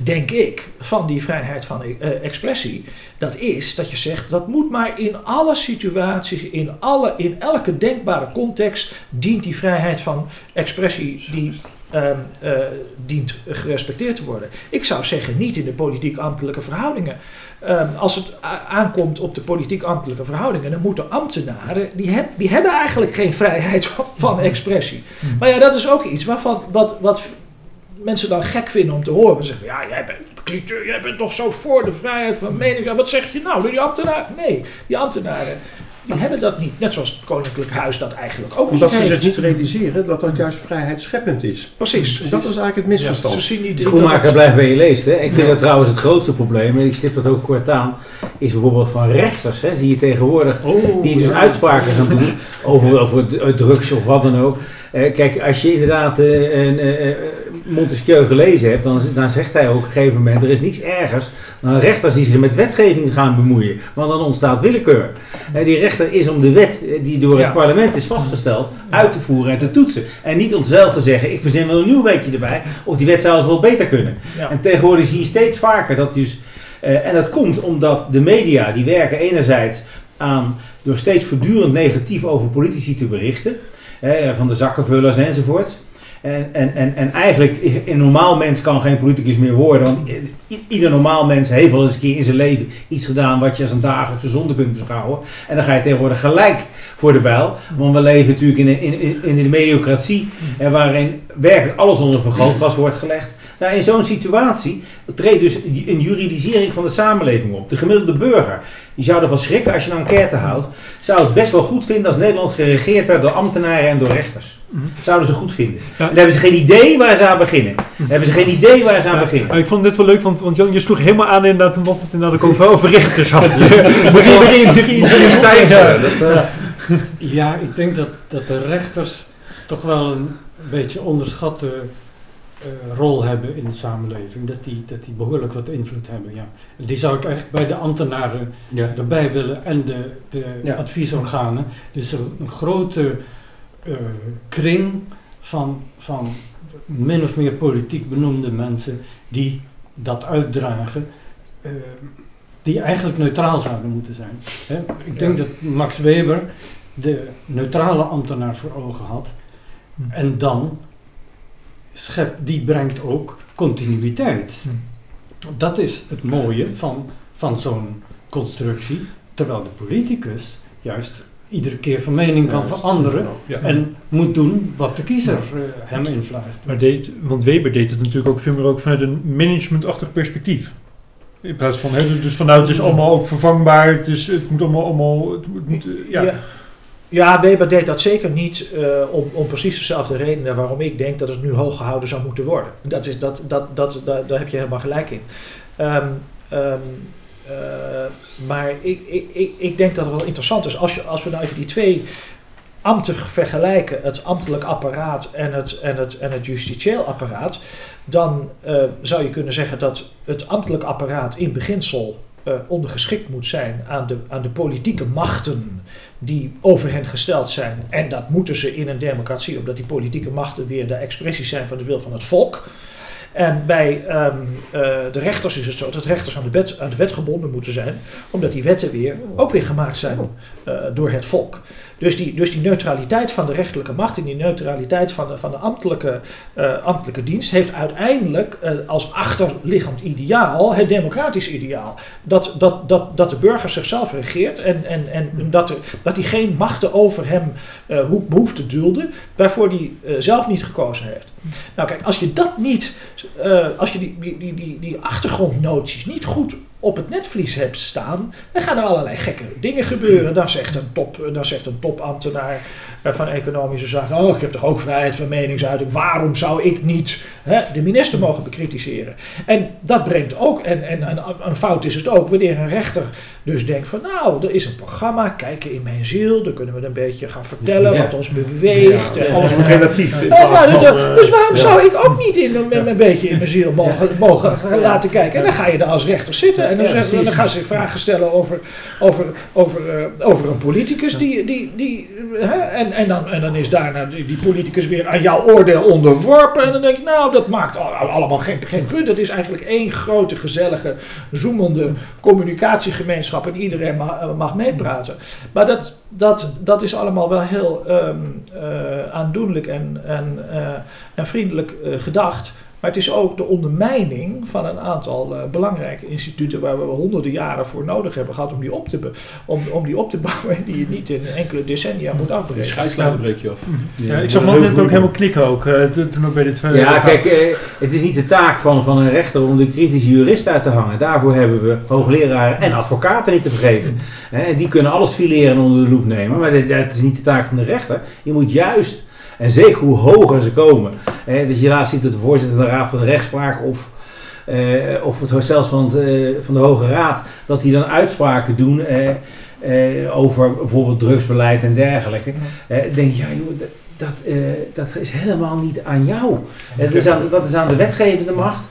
denk ik, van die vrijheid van uh, expressie, dat is dat je zegt dat moet maar in alle situaties, in, alle, in elke denkbare context, dient die vrijheid van expressie die um, uh, dient gerespecteerd te worden. Ik zou zeggen niet in de politiek-ambtelijke verhoudingen. Um, als het aankomt op de politiek-ambtelijke verhoudingen, dan moeten ambtenaren, die, heb, die hebben eigenlijk geen vrijheid van, van expressie. Hmm. Maar ja, dat is ook iets waarvan, wat, wat mensen dan gek vinden om te horen. Ze zeggen, ja, jij bent jij bent toch zo voor de vrijheid van mening. Wat zeg je nou? Die ambtenaren? Nee, die ambtenaren die hebben dat niet. Net zoals het Koninklijk Huis dat eigenlijk ook Omdat niet heeft. Omdat ze zich niet realiseren dat dat juist vrijheidsscheppend is. Precies. Dat is eigenlijk het misverstand. Ja, ze zien niet Schoenmaker blijft bij je leest. Hè? Ik vind dat trouwens het grootste probleem, en ik stip dat ook kort aan, is bijvoorbeeld van rechters. Hè? Zie je tegenwoordig, oh, die dus uitspraken gaan doen over, over drugs of wat dan ook. Uh, kijk, als je inderdaad uh, een, uh, Montesquieu gelezen hebt, dan, dan zegt hij ook op een gegeven moment: er is niets ergers dan rechters die zich met wetgeving gaan bemoeien, want dan ontstaat willekeur. En die rechter is om de wet die door het parlement is vastgesteld uit te voeren en te toetsen. En niet om zelf te zeggen: ik verzin wel een nieuw wetje erbij, of die wet zou eens wel beter kunnen. Ja. En tegenwoordig zie je steeds vaker dat dus. en dat komt omdat de media die werken enerzijds aan door steeds voortdurend negatief over politici te berichten van de zakkenvullers enzovoort. En, en, en, en eigenlijk, een normaal mens kan geen politicus meer worden. Want ieder normaal mens heeft wel eens een keer in zijn leven iets gedaan wat je als een dagelijkse zonde kunt beschouwen. En dan ga je tegenwoordig gelijk voor de bijl. Want we leven natuurlijk in, in, in de mediocratie, en waarin werkelijk alles onder vergrootglas wordt gelegd. Nou, in zo'n situatie treedt dus een juridisering van de samenleving op. De gemiddelde burger, die zou ervan schrikken als je een enquête houdt, zou het best wel goed vinden als Nederland geregeerd werd door ambtenaren en door rechters. Mhm. Zouden ze goed vinden. Ja. Dan hebben ze geen idee waar ze aan beginnen. Dan hebben ze geen idee waar ze aan beginnen. Ik vond het net wel leuk, want, want Jan, je sloeg helemaal aan inderdaad omdat het inderdaad ook over, over rechters had. Ja, ik denk dat, dat de rechters toch wel een beetje onderschatte uh, rol hebben in de samenleving. Dat die, dat die behoorlijk wat invloed hebben. Ja. Die zou ik eigenlijk bij de ambtenaren ja. erbij willen en de, de ja. adviesorganen. Dus een, een grote uh, kring van, van min of meer politiek benoemde mensen die dat uitdragen. Uh, die eigenlijk neutraal zouden moeten zijn. Hè? Ik denk dat Max Weber de neutrale ambtenaar voor ogen had. Hm. En dan schep, die brengt ook continuïteit. Hm. Dat is het mooie van, van zo'n constructie. Terwijl de politicus juist iedere keer van mening kan veranderen en moet doen wat de kiezer uh, hem influistert. Maar deed, want Weber deed het natuurlijk ook veel meer ook vanuit een managementachtig perspectief. In plaats van, he, dus vanuit het is allemaal ook vervangbaar, het, is, het moet allemaal, allemaal het moet, ja. ja. Ja, Weber deed dat zeker niet uh, om, om precies dezelfde redenen waarom ik denk dat het nu hoog gehouden zou moeten worden. Dat is, dat, dat, dat, dat, daar heb je helemaal gelijk in. Um, um, uh, maar ik, ik, ik, ik denk dat het wel interessant is als, je, als we nou even die twee ambten vergelijken, het ambtelijk apparaat en het, en het, en het justitieel apparaat, dan uh, zou je kunnen zeggen dat het ambtelijk apparaat in beginsel uh, ondergeschikt moet zijn aan de, aan de politieke machten die over hen gesteld zijn. En dat moeten ze in een democratie, omdat die politieke machten weer de expressies zijn van de wil van het volk. En bij um, uh, de rechters is het zo dat rechters aan de, wet, aan de wet gebonden moeten zijn, omdat die wetten weer ook weer gemaakt zijn uh, door het volk. Dus die, dus die neutraliteit van de rechterlijke macht en die neutraliteit van de, van de ambtelijke, uh, ambtelijke dienst heeft uiteindelijk uh, als achterliggend ideaal het democratisch ideaal. Dat, dat, dat, dat de burger zichzelf regeert en, en, en dat, er, dat hij geen machten over hem uh, hoeft te dulden waarvoor hij zelf niet gekozen heeft. Nou kijk, als je dat niet, als je die, die, die, die achtergrondnoties niet goed op het netvlies hebt staan, dan gaan er allerlei gekke dingen gebeuren. Dan zegt een, top, dan zegt een topambtenaar eh, van economische zaken, oh, ik heb toch ook vrijheid van meningsuiting, waarom zou ik niet hè, de minister mogen bekritiseren? En dat brengt ook, en, en, en een fout is het ook, wanneer een rechter dus denkt van, nou, er is een programma, kijken in mijn ziel, dan kunnen we een beetje gaan vertellen ja. wat ons beweegt. Ja, en, alles moet relatief. Nou, van, uh, dus waarom zou ik ook niet in, een, een beetje in mijn ziel mogen, mogen laten kijken? En dan ga je daar als rechter zitten en dan, dan gaan ze vragen stellen over, over, over, uh, over een politicus die, die, die hè, en, en, dan, en dan is daarna die, die, politicus weer aan jouw oordeel onderworpen en dan denk je, nou, dat maakt allemaal geen, geen punt. Dat is eigenlijk één grote, gezellige, zoemende communicatiegemeenschap en iedereen mag, mag meepraten. Maar dat, dat, dat is allemaal wel heel um, aandoenlijk en, en, en vriendelijk gedacht. Maar het is ook de ondermijning van een aantal uh, belangrijke instituten waar we honderden jaren voor nodig hebben gehad om die op te, om, om die op te bouwen en die je niet in enkele decennia moet afbreken. Scheidslijnen breek je af. Ja, ja, ik zag net ook helemaal knikken ook, uh, toen ook bij dit uh, Ja, kijk, uh, het is niet de taak van, van een rechter om de kritische jurist uit te hangen. Daarvoor hebben we hoogleraren en advocaten niet te vergeten. Mm. die kunnen alles fileren en onder de loep nemen, maar dat is niet de taak van de rechter. Je moet juist en zeker hoe hoger ze komen. Eh, dat je laatst ziet dat de voorzitter van de Raad van de Rechtspraak of, eh, of het, zelfs van, het, uh, van de Hoge Raad, dat die dan uitspraken doen over bijvoorbeeld drugsbeleid en dergelijke. denk je, ja joh, dat, dat is helemaal niet aan jou. dat, is aan, dat is aan de wetgevende macht.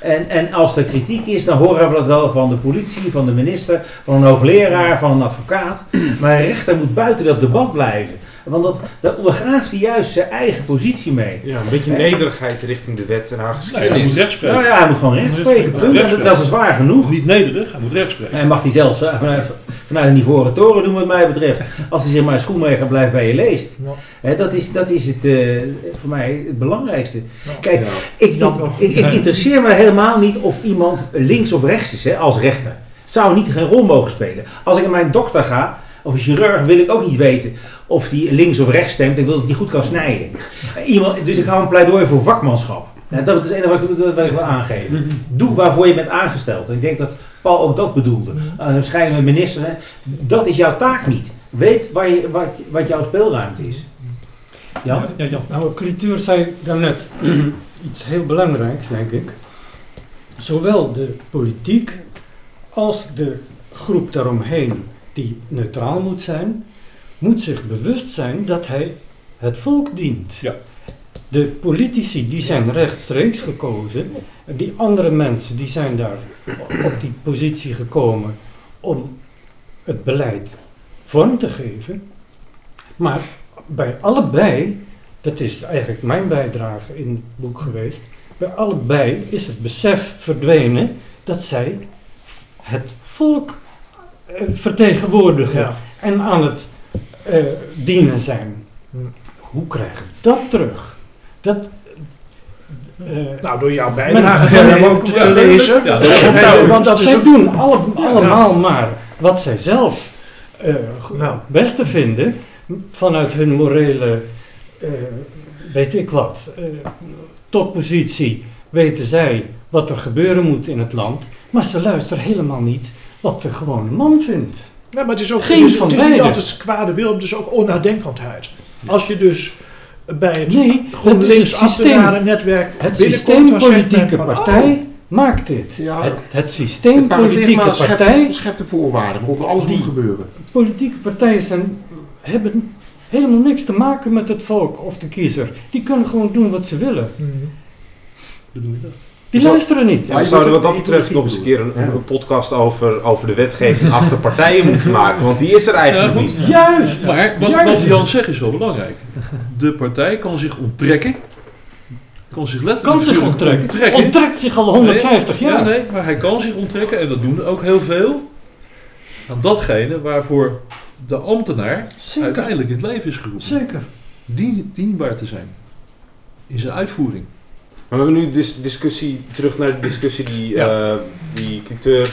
En, en als er kritiek is, dan horen we dat wel van de politie, van de minister, van een hoogleraar, van een advocaat. Maar een rechter moet buiten dat debat blijven. Want dat, dat ondergraaft hij juist zijn eigen positie mee. Ja, een beetje nederigheid richting de wet en haar geschiedenis. Nee, hij moet rechtspreken. Nou ja, hij moet gewoon rechtspreken. Punt. Dat, dat is zwaar genoeg. Niet nederig, hij moet rechtspreken. En mag hij zelfs uh, vanuit, vanuit een ivoren toren doen wat mij betreft. Als hij zich maar schoenmaker blijft bij je leest. Ja. He, dat, is, dat is het, uh, voor mij het belangrijkste. Ja. Kijk, ja. Ik, ik, ik, ik, interesseer me helemaal niet of iemand links of rechts is hè, als rechter. Zou niet geen rol mogen spelen. Als ik naar mijn dokter ga, of een chirurg, wil ik ook niet weten of die links of rechts stemt. Ik wil dat hij goed kan snijden. Iemand, dus ik hou een pleidooi voor vakmanschap. Ja, dat is het enige wat ik, wat ik wil aangeven. Doe waarvoor je bent aangesteld. En ik denk dat Paul ook dat bedoelde. Uh, waarschijnlijk minister. Hè. Dat is jouw taak niet. Weet waar je, wat, wat jouw speelruimte is. Jan? Ja, ja, Nou, cultuur zei daarnet iets heel belangrijks, denk ik. Zowel de politiek als de groep daaromheen die neutraal moet zijn, moet zich bewust zijn dat hij het volk dient. Ja. De politici die zijn rechtstreeks gekozen, die andere mensen die zijn daar op die positie gekomen om het beleid vorm te geven. Maar bij allebei, dat is eigenlijk mijn bijdrage in het boek geweest, bij allebei is het besef verdwenen dat zij het volk vertegenwoordigen ja. en aan het uh, dienen zijn. Hoe krijgen we dat terug? Dat, uh, nou, door jouw bijdrage hem ook te, ja, lezen. Ja, ja, want dat zij doen alle, allemaal maar wat zij zelf uh, nou. het beste vinden vanuit hun morele, weet ik wat, toppositie weten zij wat er gebeuren moet in het land, maar ze luisteren helemaal niet wat de gewone man vindt. Ja, maar het is ook geen het is, van het is niet altijd kwade wil, het is ook onnadenkendheid. Als je dus bij het nee, GroenLinks netwerk het systeempolitieke partij oh. maakt dit. Ja, het, het systeempolitieke partij schept de voorwaarden waarop alles moet gebeuren. Politieke partijen zijn, hebben helemaal niks te maken met het volk of de kiezer. Die kunnen gewoon doen wat ze willen. Mm. Bedoel je dat? Die luisteren niet. Ja, we zouden wat dat betreft nog eens een keer een, een podcast over, over de wetgeving achter partijen moeten maken. Want die is er eigenlijk Ja, niet. Juist! Maar wat, Juist. wat Jan zegt is wel belangrijk. De partij kan zich onttrekken. Kan zich letterlijk Kan zich onttrekken. onttrekken. Onttrekt zich al 150 Ja, jaar. nee, maar hij kan zich onttrekken, en dat doen ook heel veel, aan datgene waarvoor de ambtenaar Zeker. uiteindelijk in het leven is geroepen. Zeker. Dien, dienbaar te zijn. In zijn uitvoering. Maar we hebben nu dis discussie, terug naar de discussie die, eh die Cliteur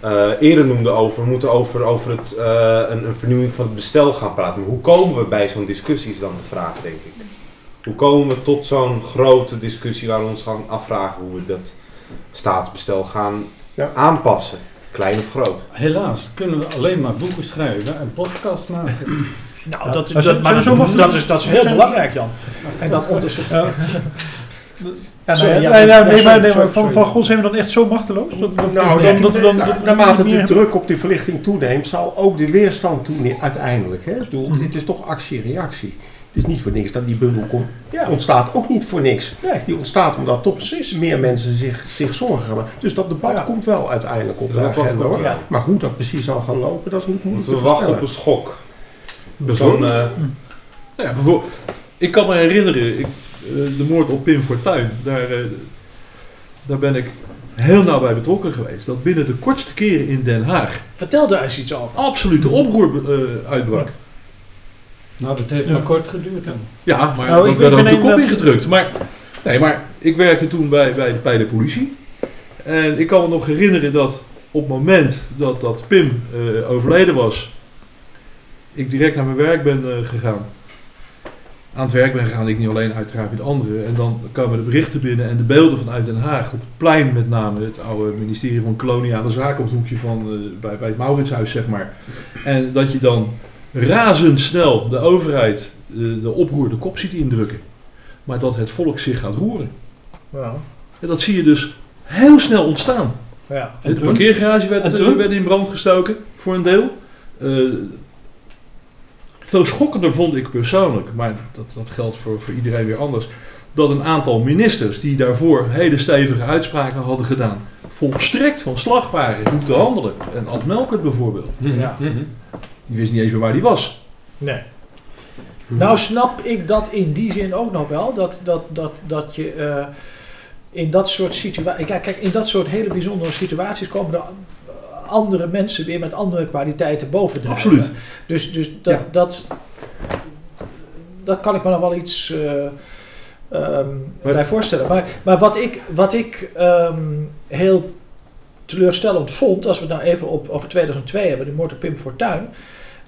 eh, eerder noemde over. We moeten over, over het, eh, een, een vernieuwing van het bestel gaan praten. Maar hoe komen we bij zo'n discussie is dan de vraag, denk ik. Hoe komen we tot zo'n grote discussie waar we ons gaan afvragen hoe we dat staatsbestel gaan Ja. aanpassen? Klein of groot? Helaas kunnen we alleen maar boeken schrijven en podcast maken. Nou, Ja, dat, maar dat, zo- maar dat, zo mag dat het. is, dat is heel belangrijk, Jan. En dat onderzoek. Ja. Nee, ja, nee, ja, nee, nee, sorry, maar, nee, maar sorry, van, van God zijn we dan echt zo machteloos? Dat, dat, Nou, dat, dat, dat we dan, dat, we naarmate de druk op die verlichting toeneemt, zal ook de weerstand toenemen uiteindelijk. Hè? Ik bedoel, dit is toch actie-reactie. Het is niet voor niks dat die bundel komt. Ja, ontstaat ook niet voor niks. nee. Die ontstaat omdat toch Precies. meer mensen zich, zich zorgen gaan maken. Dus dat debat Ja. komt wel uiteindelijk op de Dat agenda. hoor. ja. Maar hoe dat precies zal gaan lopen, dat is niet moeilijk we wachten op een schok? Bijvoorbeeld. eh, Nou ja, bijvoorbeeld, ik kan me herinneren, ik, de moord op Pim Fortuyn, daar, eh, daar ben ik heel nauw bij betrokken geweest. Dat binnen de kortste keren in Den Haag Vertel daar eens iets over. absolute oproer eh, uitbrak. Nou, dat heeft Ja. maar kort geduurd dan. Ja, maar Nou, dat ik werd ben ook de kop ingedrukt. Maar, nee, maar ik werkte toen bij, bij, bij de politie. En ik kan me nog herinneren dat op het moment dat, dat Pim eh, overleden was, ik direct naar mijn werk ben eh, gegaan. Aan het werk ben gegaan, ik niet alleen, uiteraard met anderen. En dan komen de berichten binnen en de beelden vanuit Den Haag, op het plein met name, het oude ministerie van Koloniale Zaken op het hoekje van, eh, bij, bij het Mauritshuis, zeg maar. En dat je dan razendsnel de overheid eh, de oproer de kop ziet indrukken. Maar dat het volk zich gaat roeren. Ja. En dat zie je dus heel snel ontstaan. Ja. En de parkeergarage werd, eh, werd in brand gestoken, voor een deel. Veel schokkender vond ik persoonlijk, maar dat, dat geldt voor, voor iedereen weer anders, dat een aantal ministers die daarvoor hele stevige uitspraken hadden gedaan, volstrekt van slag waren hoe te handelen. En Ad Melkert bijvoorbeeld, Ja. die wist niet eens meer waar die was. Nee. Nou snap ik dat in die zin ook nog wel. Dat, dat, dat, dat je eh, in dat soort situaties... Kijk, kijk, in dat soort hele bijzondere situaties komen er andere mensen weer met andere kwaliteiten bovendrijven. Absoluut. Dus, dus dat, Ja. dat, dat kan ik me nog wel iets ehm, Maar- bij voorstellen. Maar, maar wat ik, wat ik ehm, heel teleurstellend vond, als we het nou even op, over 2002 hebben, de moord op Pim Fortuyn,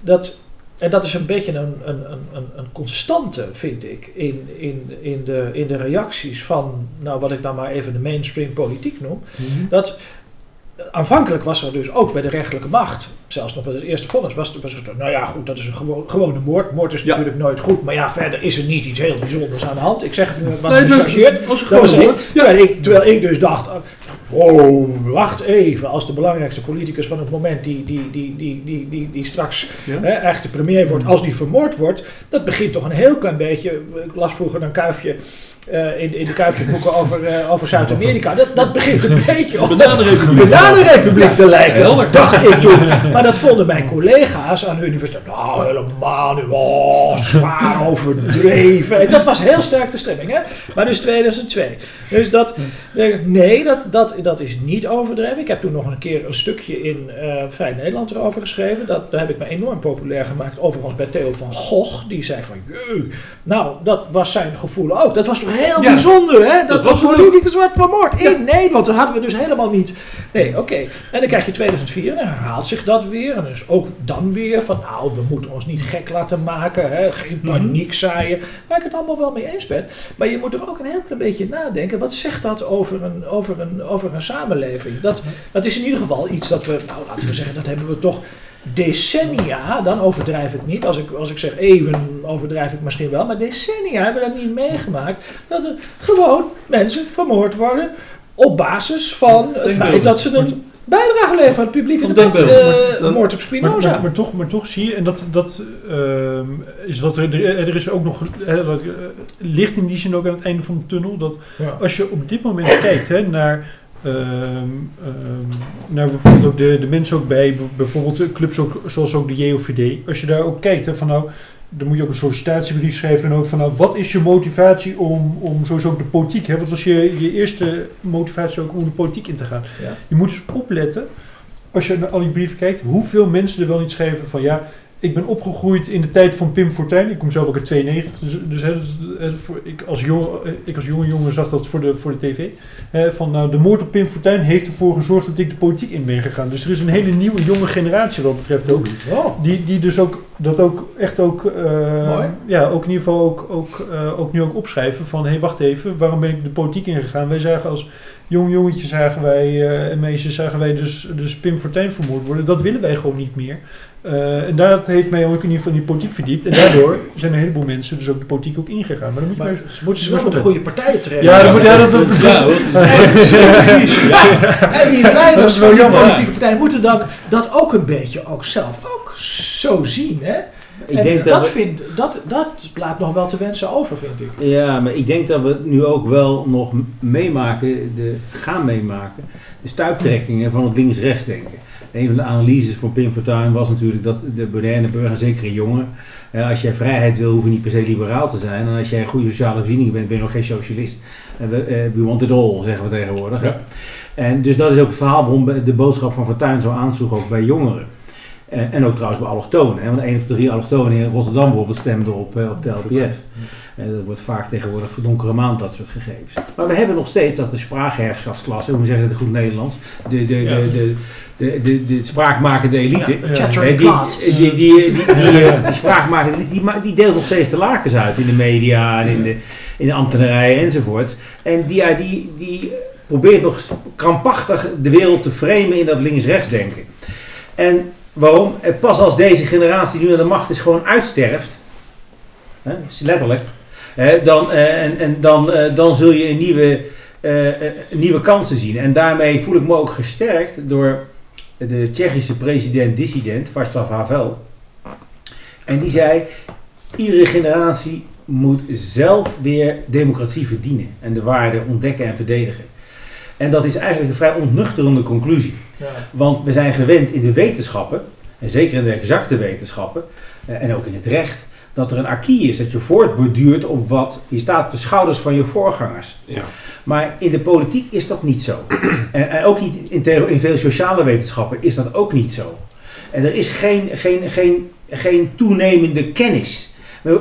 dat, en dat is een beetje een, een, een, een, een constante, vind ik, in, in, in, de, in de reacties van, nou wat ik dan maar even de mainstream politiek noem, dat aanvankelijk was er dus ook bij de rechterlijke macht, zelfs nog bij het eerste vonnis, was het, nou ja, goed, dat is een gewo- gewone moord. Moord is Ja. natuurlijk nooit goed, maar ja, verder is er niet iets heel bijzonders aan de hand. Ik zeg het wat Nee, het was- gechargeerd. het was een woord. Terwijl, ik, terwijl ik dus dacht, oh, wacht even, als de belangrijkste politicus van het moment die, die, die, die, die, die, die straks Ja. hè, echt de premier wordt, als die vermoord wordt, dat begint toch een heel klein beetje, ik las vroeger een kuifje eh, in, in de kuifjesboeken over, eh, over Zuid-Amerika, dat, dat begint een beetje op Bananenrepubliek. Bananenrepubliek te lijken, dacht ik toen. Maar dat vonden mijn collega's aan de universiteit, nou helemaal niet, oh, zwaar overdreven. En dat was heel sterk de stemming, hè. Maar dus 2002. Dus dat, nee, dat, dat, dat is niet overdreven. Ik heb toen nog een keer een stukje in eh Vrij Nederland erover geschreven. Dat, daar heb ik me enorm populair gemaakt. Overigens bij Theo van Gogh. Die zei van, jee, nou, dat was zijn gevoel ook. Dat was toch heel Ja, bijzonder, hè? Dat, dat was ook. politicus wordt vermoord in Nederland. Dat hadden we dus helemaal niet. Nee, oké. En dan krijg je 2004 en dan herhaalt zich dat weer. En dus ook dan weer van, nou, we moeten ons niet gek laten maken. Hè? Geen paniek zaaien. Waar ik het allemaal wel mee eens ben. Maar je moet er ook een heel klein beetje nadenken. Wat zegt dat over een, over een, over een samenleving? Dat, dat is in ieder geval iets dat we, nou laten we zeggen, dat hebben we toch decennia, dan overdrijf ik niet. Als ik, als ik zeg even, overdrijf ik misschien wel. Maar decennia hebben we dat niet meegemaakt. Dat er gewoon mensen vermoord worden op basis van het feit dat ze een bijdrage leveren aan het publieke debat. Uh, moord op Spinoza. Maar, maar, toch, maar toch zie je, en dat, dat uh, is wat er, er is ook nog uh, licht in die zin ook aan het einde van de tunnel. Dat ja. als je op dit moment kijkt hè, naar Um, nou, bijvoorbeeld ook de, de mensen ook bij, bijvoorbeeld clubs ook, zoals ook de JOVD. Als je daar ook kijkt, hè, van nou, dan moet je ook een sollicitatiebrief schrijven. En ook van nou, wat is je motivatie om, om sowieso ook de politiek, hè? wat was je, je eerste motivatie ook om de politiek in te gaan? Ja. Je moet dus opletten, als je naar al die brieven kijkt, hoeveel mensen er wel niet schrijven van ja, ik ben opgegroeid in de tijd van Pim Fortuyn. Ik kom zelf ook uit 92. Dus, dus, dus voor, ik, als jong, ik als jonge jongen zag dat voor de, voor de tv. van nou, de moord op Pim Fortuyn heeft ervoor gezorgd dat ik de politiek in ben gegaan. Dus er is een hele nieuwe jonge generatie wat betreft ook. Oh. Die, die dus ook dat ook echt ook, uh, ja, ook in ieder geval ook, ook, uh, ook nu ook opschrijven van hé hey, wacht even, waarom ben ik de politiek ingegaan? Wij zagen als jong jongetje zagen wij uh, en meisjes zagen wij dus, dus Pim Fortuyn vermoord worden. Dat willen wij gewoon niet meer. Uh, en dat heeft mij ook in ieder geval in die politiek verdiept. En daardoor zijn een heleboel mensen dus ook de politiek ook ingegaan. Maar dan moet je maar, ze moeten ze wel op de goede partijen terecht. Ja, dan moet ja, dat, dat, ja, En die leiders van die politieke partijen moeten dan dat ook een beetje ook zelf ook zo zien. Hè? Ik denk dat, dat, vind, dat, dat laat nog wel te wensen over, vind ik. Ja, maar ik denk dat we nu ook wel nog meemaken, de, gaan meemaken, de stuiptrekkingen van het links-rechts denken een van de analyses van Pim Fortuyn was natuurlijk dat de moderne burger, zeker een jongen, uh, als jij vrijheid wil, hoef je niet per se liberaal te zijn. En als jij een goede sociale voorziening bent, ben je nog geen socialist. We, uh, we want it all, zeggen we tegenwoordig. Ja. En dus dat is ook het verhaal waarom de boodschap van Fortuyn zo aansloeg ook bij jongeren. Uh, en ook trouwens bij allochtonen. Hè? Want één op de drie allochtonen in Rotterdam bijvoorbeeld stemden op, op de LPF. Uh, dat wordt vaak tegenwoordig voor donkere maand, dat soort gegevens. Maar we hebben nog steeds dat de spraakherrschaftsklasse, hoe zeggen het goed Nederlands, de, de, de, de, de, de, de spraakmakende elite. Ja, die, die, die, die, die, spraakmakende elite, die, die deelt nog steeds de lakens uit in de media en in de, in de ambtenarij enzovoort. En die, die, die probeert nog krampachtig de wereld te framen in dat links-rechts denken. En waarom? Pas als deze generatie nu aan de macht is gewoon uitsterft, hè, letterlijk, hè, dan, en, en dan, dan zul je een nieuwe, uh, nieuwe kansen zien. En daarmee voel ik me ook gesterkt door de Tsjechische president-dissident, Václav Havel. En die zei, iedere generatie moet zelf weer democratie verdienen en de waarden ontdekken en verdedigen. En dat is eigenlijk een vrij ontnuchterende conclusie. Ja. Want we zijn gewend in de wetenschappen, en zeker in de exacte wetenschappen, eh, en ook in het recht, dat er een acquis is, dat je voortborduurt op wat je staat op de schouders van je voorgangers. Ja. Maar in de politiek is dat niet zo. en, en, ook niet in, in, veel sociale wetenschappen is dat ook niet zo. En er is geen, geen, geen, geen toenemende kennis.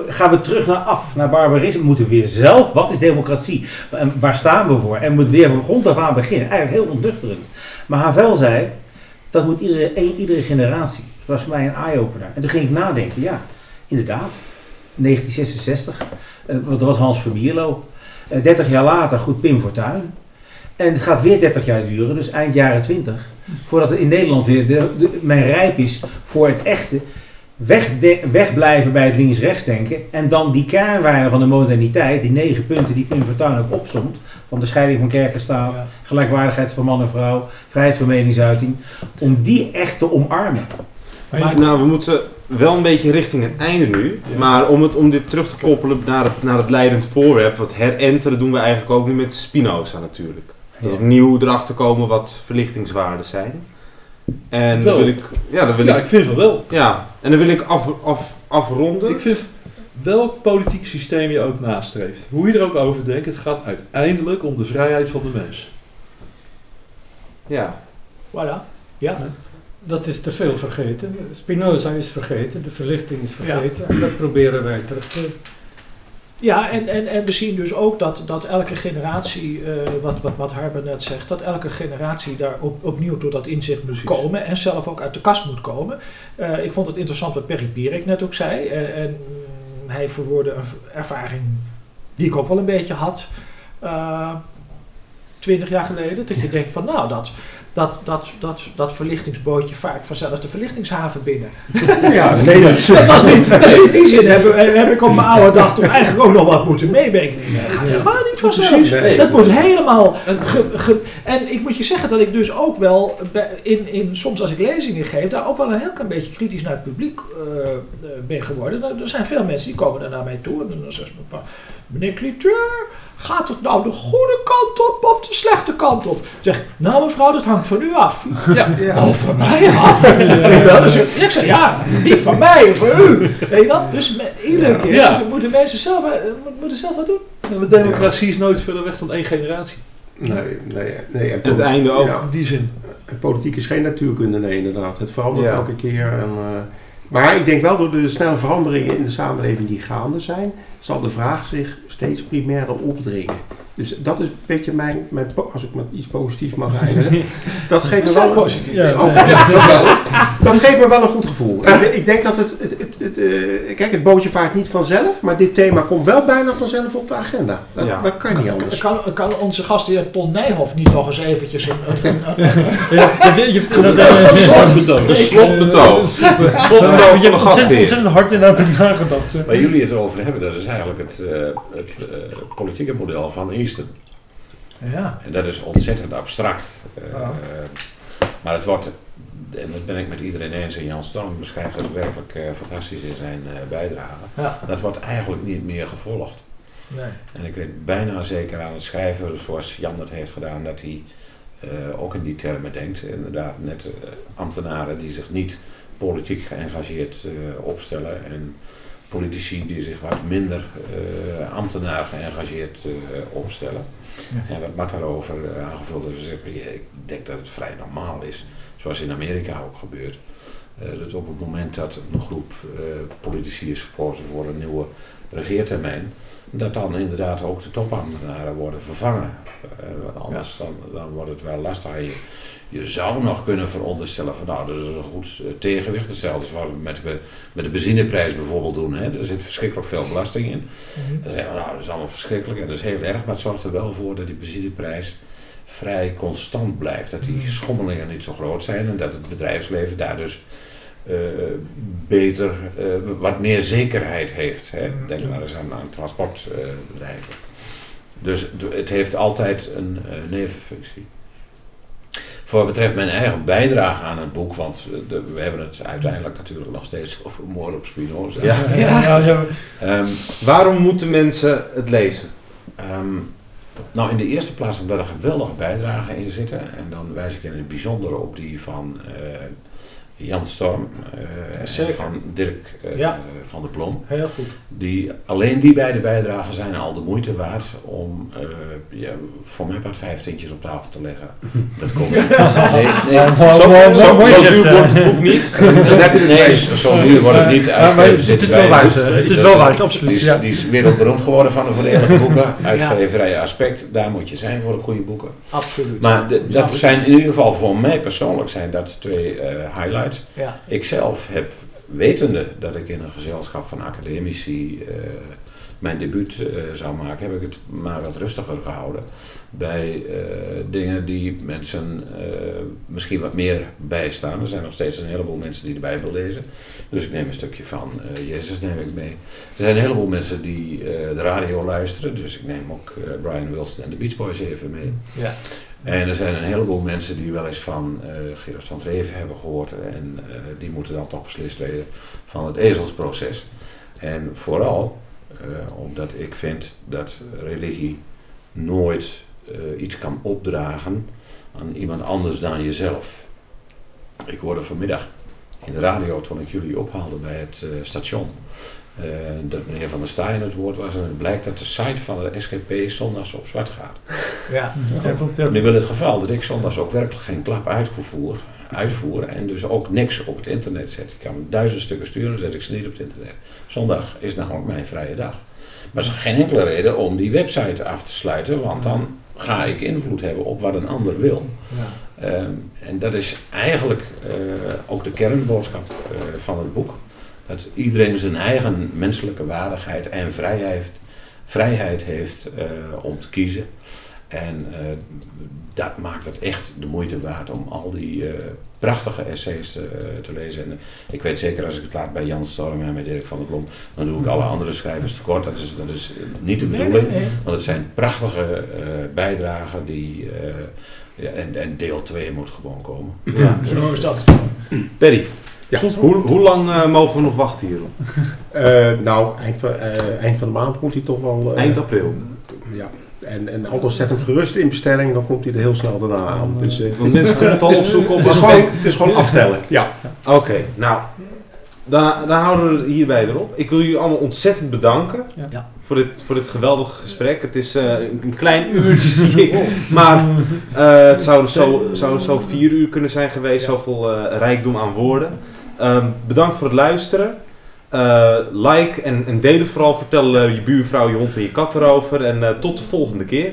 Gaan we terug naar af, naar barbarisme. We moeten weer zelf, wat is democratie? En waar staan we voor? En we moeten weer van grond af aan beginnen. Eigenlijk heel onduchterend. Maar Havel zei, dat moet iedere, iedere generatie. Dat was voor mij een eye-opener. En toen ging ik nadenken, ja, inderdaad. 1966, uh, dat was Hans Vermierlo. Uh, 30 jaar later, goed Pim Fortuyn. En het gaat weer 30 jaar duren, dus eind jaren 20, voordat in Nederland weer de, de, mijn rijp is voor het echte weg, wegblijven bij het links-rechts denken. En dan die kernwaarden van de moderniteit, die negen punten die Pim Fortuyn ook opzomt, van de scheiding van kerk en staat, gelijkwaardigheid van man en vrouw, vrijheid van meningsuiting, om die echt te omarmen. Maar, nou, we moeten wel een beetje richting het einde nu. Maar om, het, om dit terug te koppelen naar het, naar het leidend voorwerp, wat herenteren doen we eigenlijk ook nu met Spinoza natuurlijk. Dat opnieuw erachter komen wat verlichtingswaarden zijn. En dan wil ik, ja, dan wil ja, ik, ik vind van wel. Ja, en dan wil ik af, af, afronden. Ik vind welk politiek systeem je ook nastreeft, hoe je er ook over denkt, het gaat uiteindelijk om de vrijheid van de mens. Ja. Voilà. Ja dat is te veel vergeten. Spinoza is vergeten, de verlichting is vergeten. En dat proberen wij terug te... Ja, en, en, en we zien dus ook dat, dat elke generatie, uh, wat, wat, wat Harber net zegt, dat elke generatie daar op, opnieuw tot dat inzicht moet komen en zelf ook uit de kast moet komen. Uh, ik vond het interessant wat Perry Pierik net ook zei. En, en mm, hij verwoordde een ervaring die ik ook wel een beetje had. Uh, twintig jaar geleden. Dat je denkt van nou, dat, dat, dat, dat, dat verlichtingsbootje vaart vanzelf de verlichtingshaven binnen. Ja, nee, dat, dat was niet. Dus in die zin heb, heb ik op mijn oude dag toch eigenlijk ook nog wat moeten meerekenen. Dat gaat helemaal niet vanzelf. Nee. Dat moet helemaal... en ik moet je zeggen dat ik dus ook wel, in, in, soms als ik lezingen geef, daar ook wel een heel klein beetje kritisch naar het publiek uh, ben geworden. Er zijn veel mensen die komen daar naar mij toe en dan zeggen ze, meneer Cliteur Gaat het nou de goede kant op of de slechte kant op? Zeg, nou mevrouw, dat hangt van u af. Ja. Oh, van mij af? Ja. Dus ik zeg, ja, niet van mij, voor u. Weet je wel? Dus iedere keer ja. moeten, moeten, mensen zelf, uh, moeten zelf wat doen. Ja, maar democratie is nooit verder weg dan één generatie. Nee, nee, nee. En het einde ook. In die zin. En politiek is geen natuurkunde, nee, inderdaad. Het verandert elke keer. En, uh, maar ik denk wel door de snelle veranderingen in de samenleving die gaande zijn, zal de vraag zich steeds primairder opdringen. Dus dat is een beetje mijn, mijn als ik met iets positiefs mag eindigen. Dat geeft me wel, positief. Ja, dat geeft me wel een goed gevoel. Ik, ik denk dat het, het, het, het uh, kijk, het bootje vaart niet vanzelf, maar dit thema komt wel bijna vanzelf op de agenda. Dat, ja. dat kan niet anders. Kan, kan onze gast hier Ton Nijhoff niet nog eens eventjes een, een, slotbetoog. Slotbetoog van de gast hier. ontzettend hard inderdaad in nagedacht. Waar jullie het over hebben, dat is eigenlijk het, uh, het uh, politieke model van Ja. En dat is ontzettend abstract. Oh. Maar het wordt, en dat ben ik met iedereen eens, en Jan Storm beschrijft dat werkelijk uh, fantastisch in zijn uh, bijdrage. Ja. Dat wordt eigenlijk niet meer gevolgd. Nee. En ik weet bijna zeker aan het schrijven, zoals Jan dat heeft gedaan, dat hij ook in die termen denkt. Inderdaad, net ambtenaren die zich niet politiek geëngageerd opstellen en politici die zich wat minder uh, ambtenaar geëngageerd uh, opstellen. Ja. En wat Matt daarover uh, aangevuld heeft, ik denk dat het vrij normaal is, zoals in Amerika ook gebeurt. dat op het moment dat een groep politici is gekozen voor een nieuwe regeertermijn, dat dan inderdaad ook de topambtenaren worden vervangen. want anders dan, dan wordt het wel lastig. Je zou nog kunnen veronderstellen van nou, dat is een goed eh, tegenwicht. Hetzelfde wat we met, met de benzineprijs bijvoorbeeld doen. Hè. Er zit verschrikkelijk veel belasting in. Dan zeggen we nou, dat is allemaal verschrikkelijk en dat is heel erg. Maar het zorgt er wel voor dat die benzineprijs vrij constant blijft. Dat die mhm. schommelingen niet zo groot zijn en dat het bedrijfsleven daar dus beter, uh, wat meer zekerheid heeft. Hè. Mhm. Denk maar eens aan, aan transportbedrijven. dus het heeft altijd een nevenfunctie. Voor wat betreft mijn eigen bijdrage aan het boek, want de, we hebben het uiteindelijk natuurlijk nog steeds over moord op Spinoza. Ja. Ja. ja. Um, waarom moeten mensen het lezen? Um, nou, in de eerste plaats omdat er geweldige bijdragen in zitten. En dan wijs ik in het bijzonder op die van uh, Jan Storm uh, en van Dirk uh, van der Blom. Heel goed. Die, alleen die beide bijdragen zijn al de moeite waard om uh, ja, voor mij wat vijf tientjes op tafel te leggen. Dat komt. Nee, nee, zo, duur wordt het boek niet. nee, zo duur wordt het niet. Maar het is wel waard. Het is wel waard, absoluut. Die is, die is wereldberoemd geworden van de volledige boeken. Uitgeverij aspect, daar moet je zijn voor de goede boeken. Absoluut. Maar dat zijn in ieder geval voor mij persoonlijk zijn dat twee highlights ja. Ik zelf heb, wetende dat ik in een gezelschap van academici uh, mijn debuut uh, zou maken, heb ik het maar wat rustiger gehouden. Bij uh, dingen die mensen misschien wat meer bijstaan. Er zijn nog steeds een heleboel mensen die de Bijbel lezen. Dus ik neem een stukje van Jezus neem ik mee. Er zijn een heleboel mensen die de radio luisteren. Dus ik neem ook Brian Wilson en de Beach Boys even mee. Ja. En er zijn een heleboel mensen die wel eens van uh, Gerard van Treven hebben gehoord. En uh, die moeten dan toch beslist worden van het ezelsproces. En vooral uh, omdat ik vind dat religie nooit iets kan opdragen aan iemand anders dan jezelf. Ik hoorde vanmiddag in de radio toen ik jullie ophaalde bij het station dat meneer Van der Staaien het woord was. En het blijkt dat de site van de SGP zondags op zwart gaat. Ja, dat klopt. Ja. Nu wil het geval dat ik zondags ook werkelijk geen klap uitvoer, uitvoer en dus ook niks op het internet zet. Ik kan duizend stukken sturen, zet ik ze niet op het internet. Zondag is namelijk mijn vrije dag. Maar er is geen enkele reden om die website af te sluiten, want dan ga ik invloed hebben op wat een ander wil. Ja. Um, en dat is eigenlijk uh, ook de kernboodschap uh, van het boek. Dat iedereen zijn eigen menselijke waardigheid en vrijheid, vrijheid heeft uh, om te kiezen. En dat maakt het echt de moeite waard om al die prachtige essays te lezen. En ik weet zeker als ik het laat bij Jan Storm en bij Dirk van der Blom, dan doe ik alle andere schrijvers tekort. Dat is, dat is niet de bedoeling, want het zijn prachtige bijdragen die... Ja, en, en deel 2 moet gewoon komen. Ja, zo is dat. Perry, ja. hoe, hoe lang uh, mogen we nog wachten hierop? Uh, nou, eind van, uh, eind van de maand moet hij toch wel... eind april? Ja. En, en anders zet hem gerust in bestelling, dan komt hij er heel snel daarna aan. Dus, Want mensen kunnen het al opzoeken op het is, gewoon, het is gewoon aftellen, ja. Oké, okay, nou, dan, dan houden we hierbij erop. Ik wil jullie allemaal ontzettend bedanken. Ja voor dit, voor dit geweldige gesprek. Het is uh, een klein uurtje, zie ik. Maar uh, het zou zo, zou zo vier uur kunnen zijn geweest. Ja. Zoveel uh, rijkdom aan woorden. Um, bedankt voor het luisteren. like en, en deel het vooral. Vertel je buurvrouw, je hond en je kat erover. En tot de volgende keer.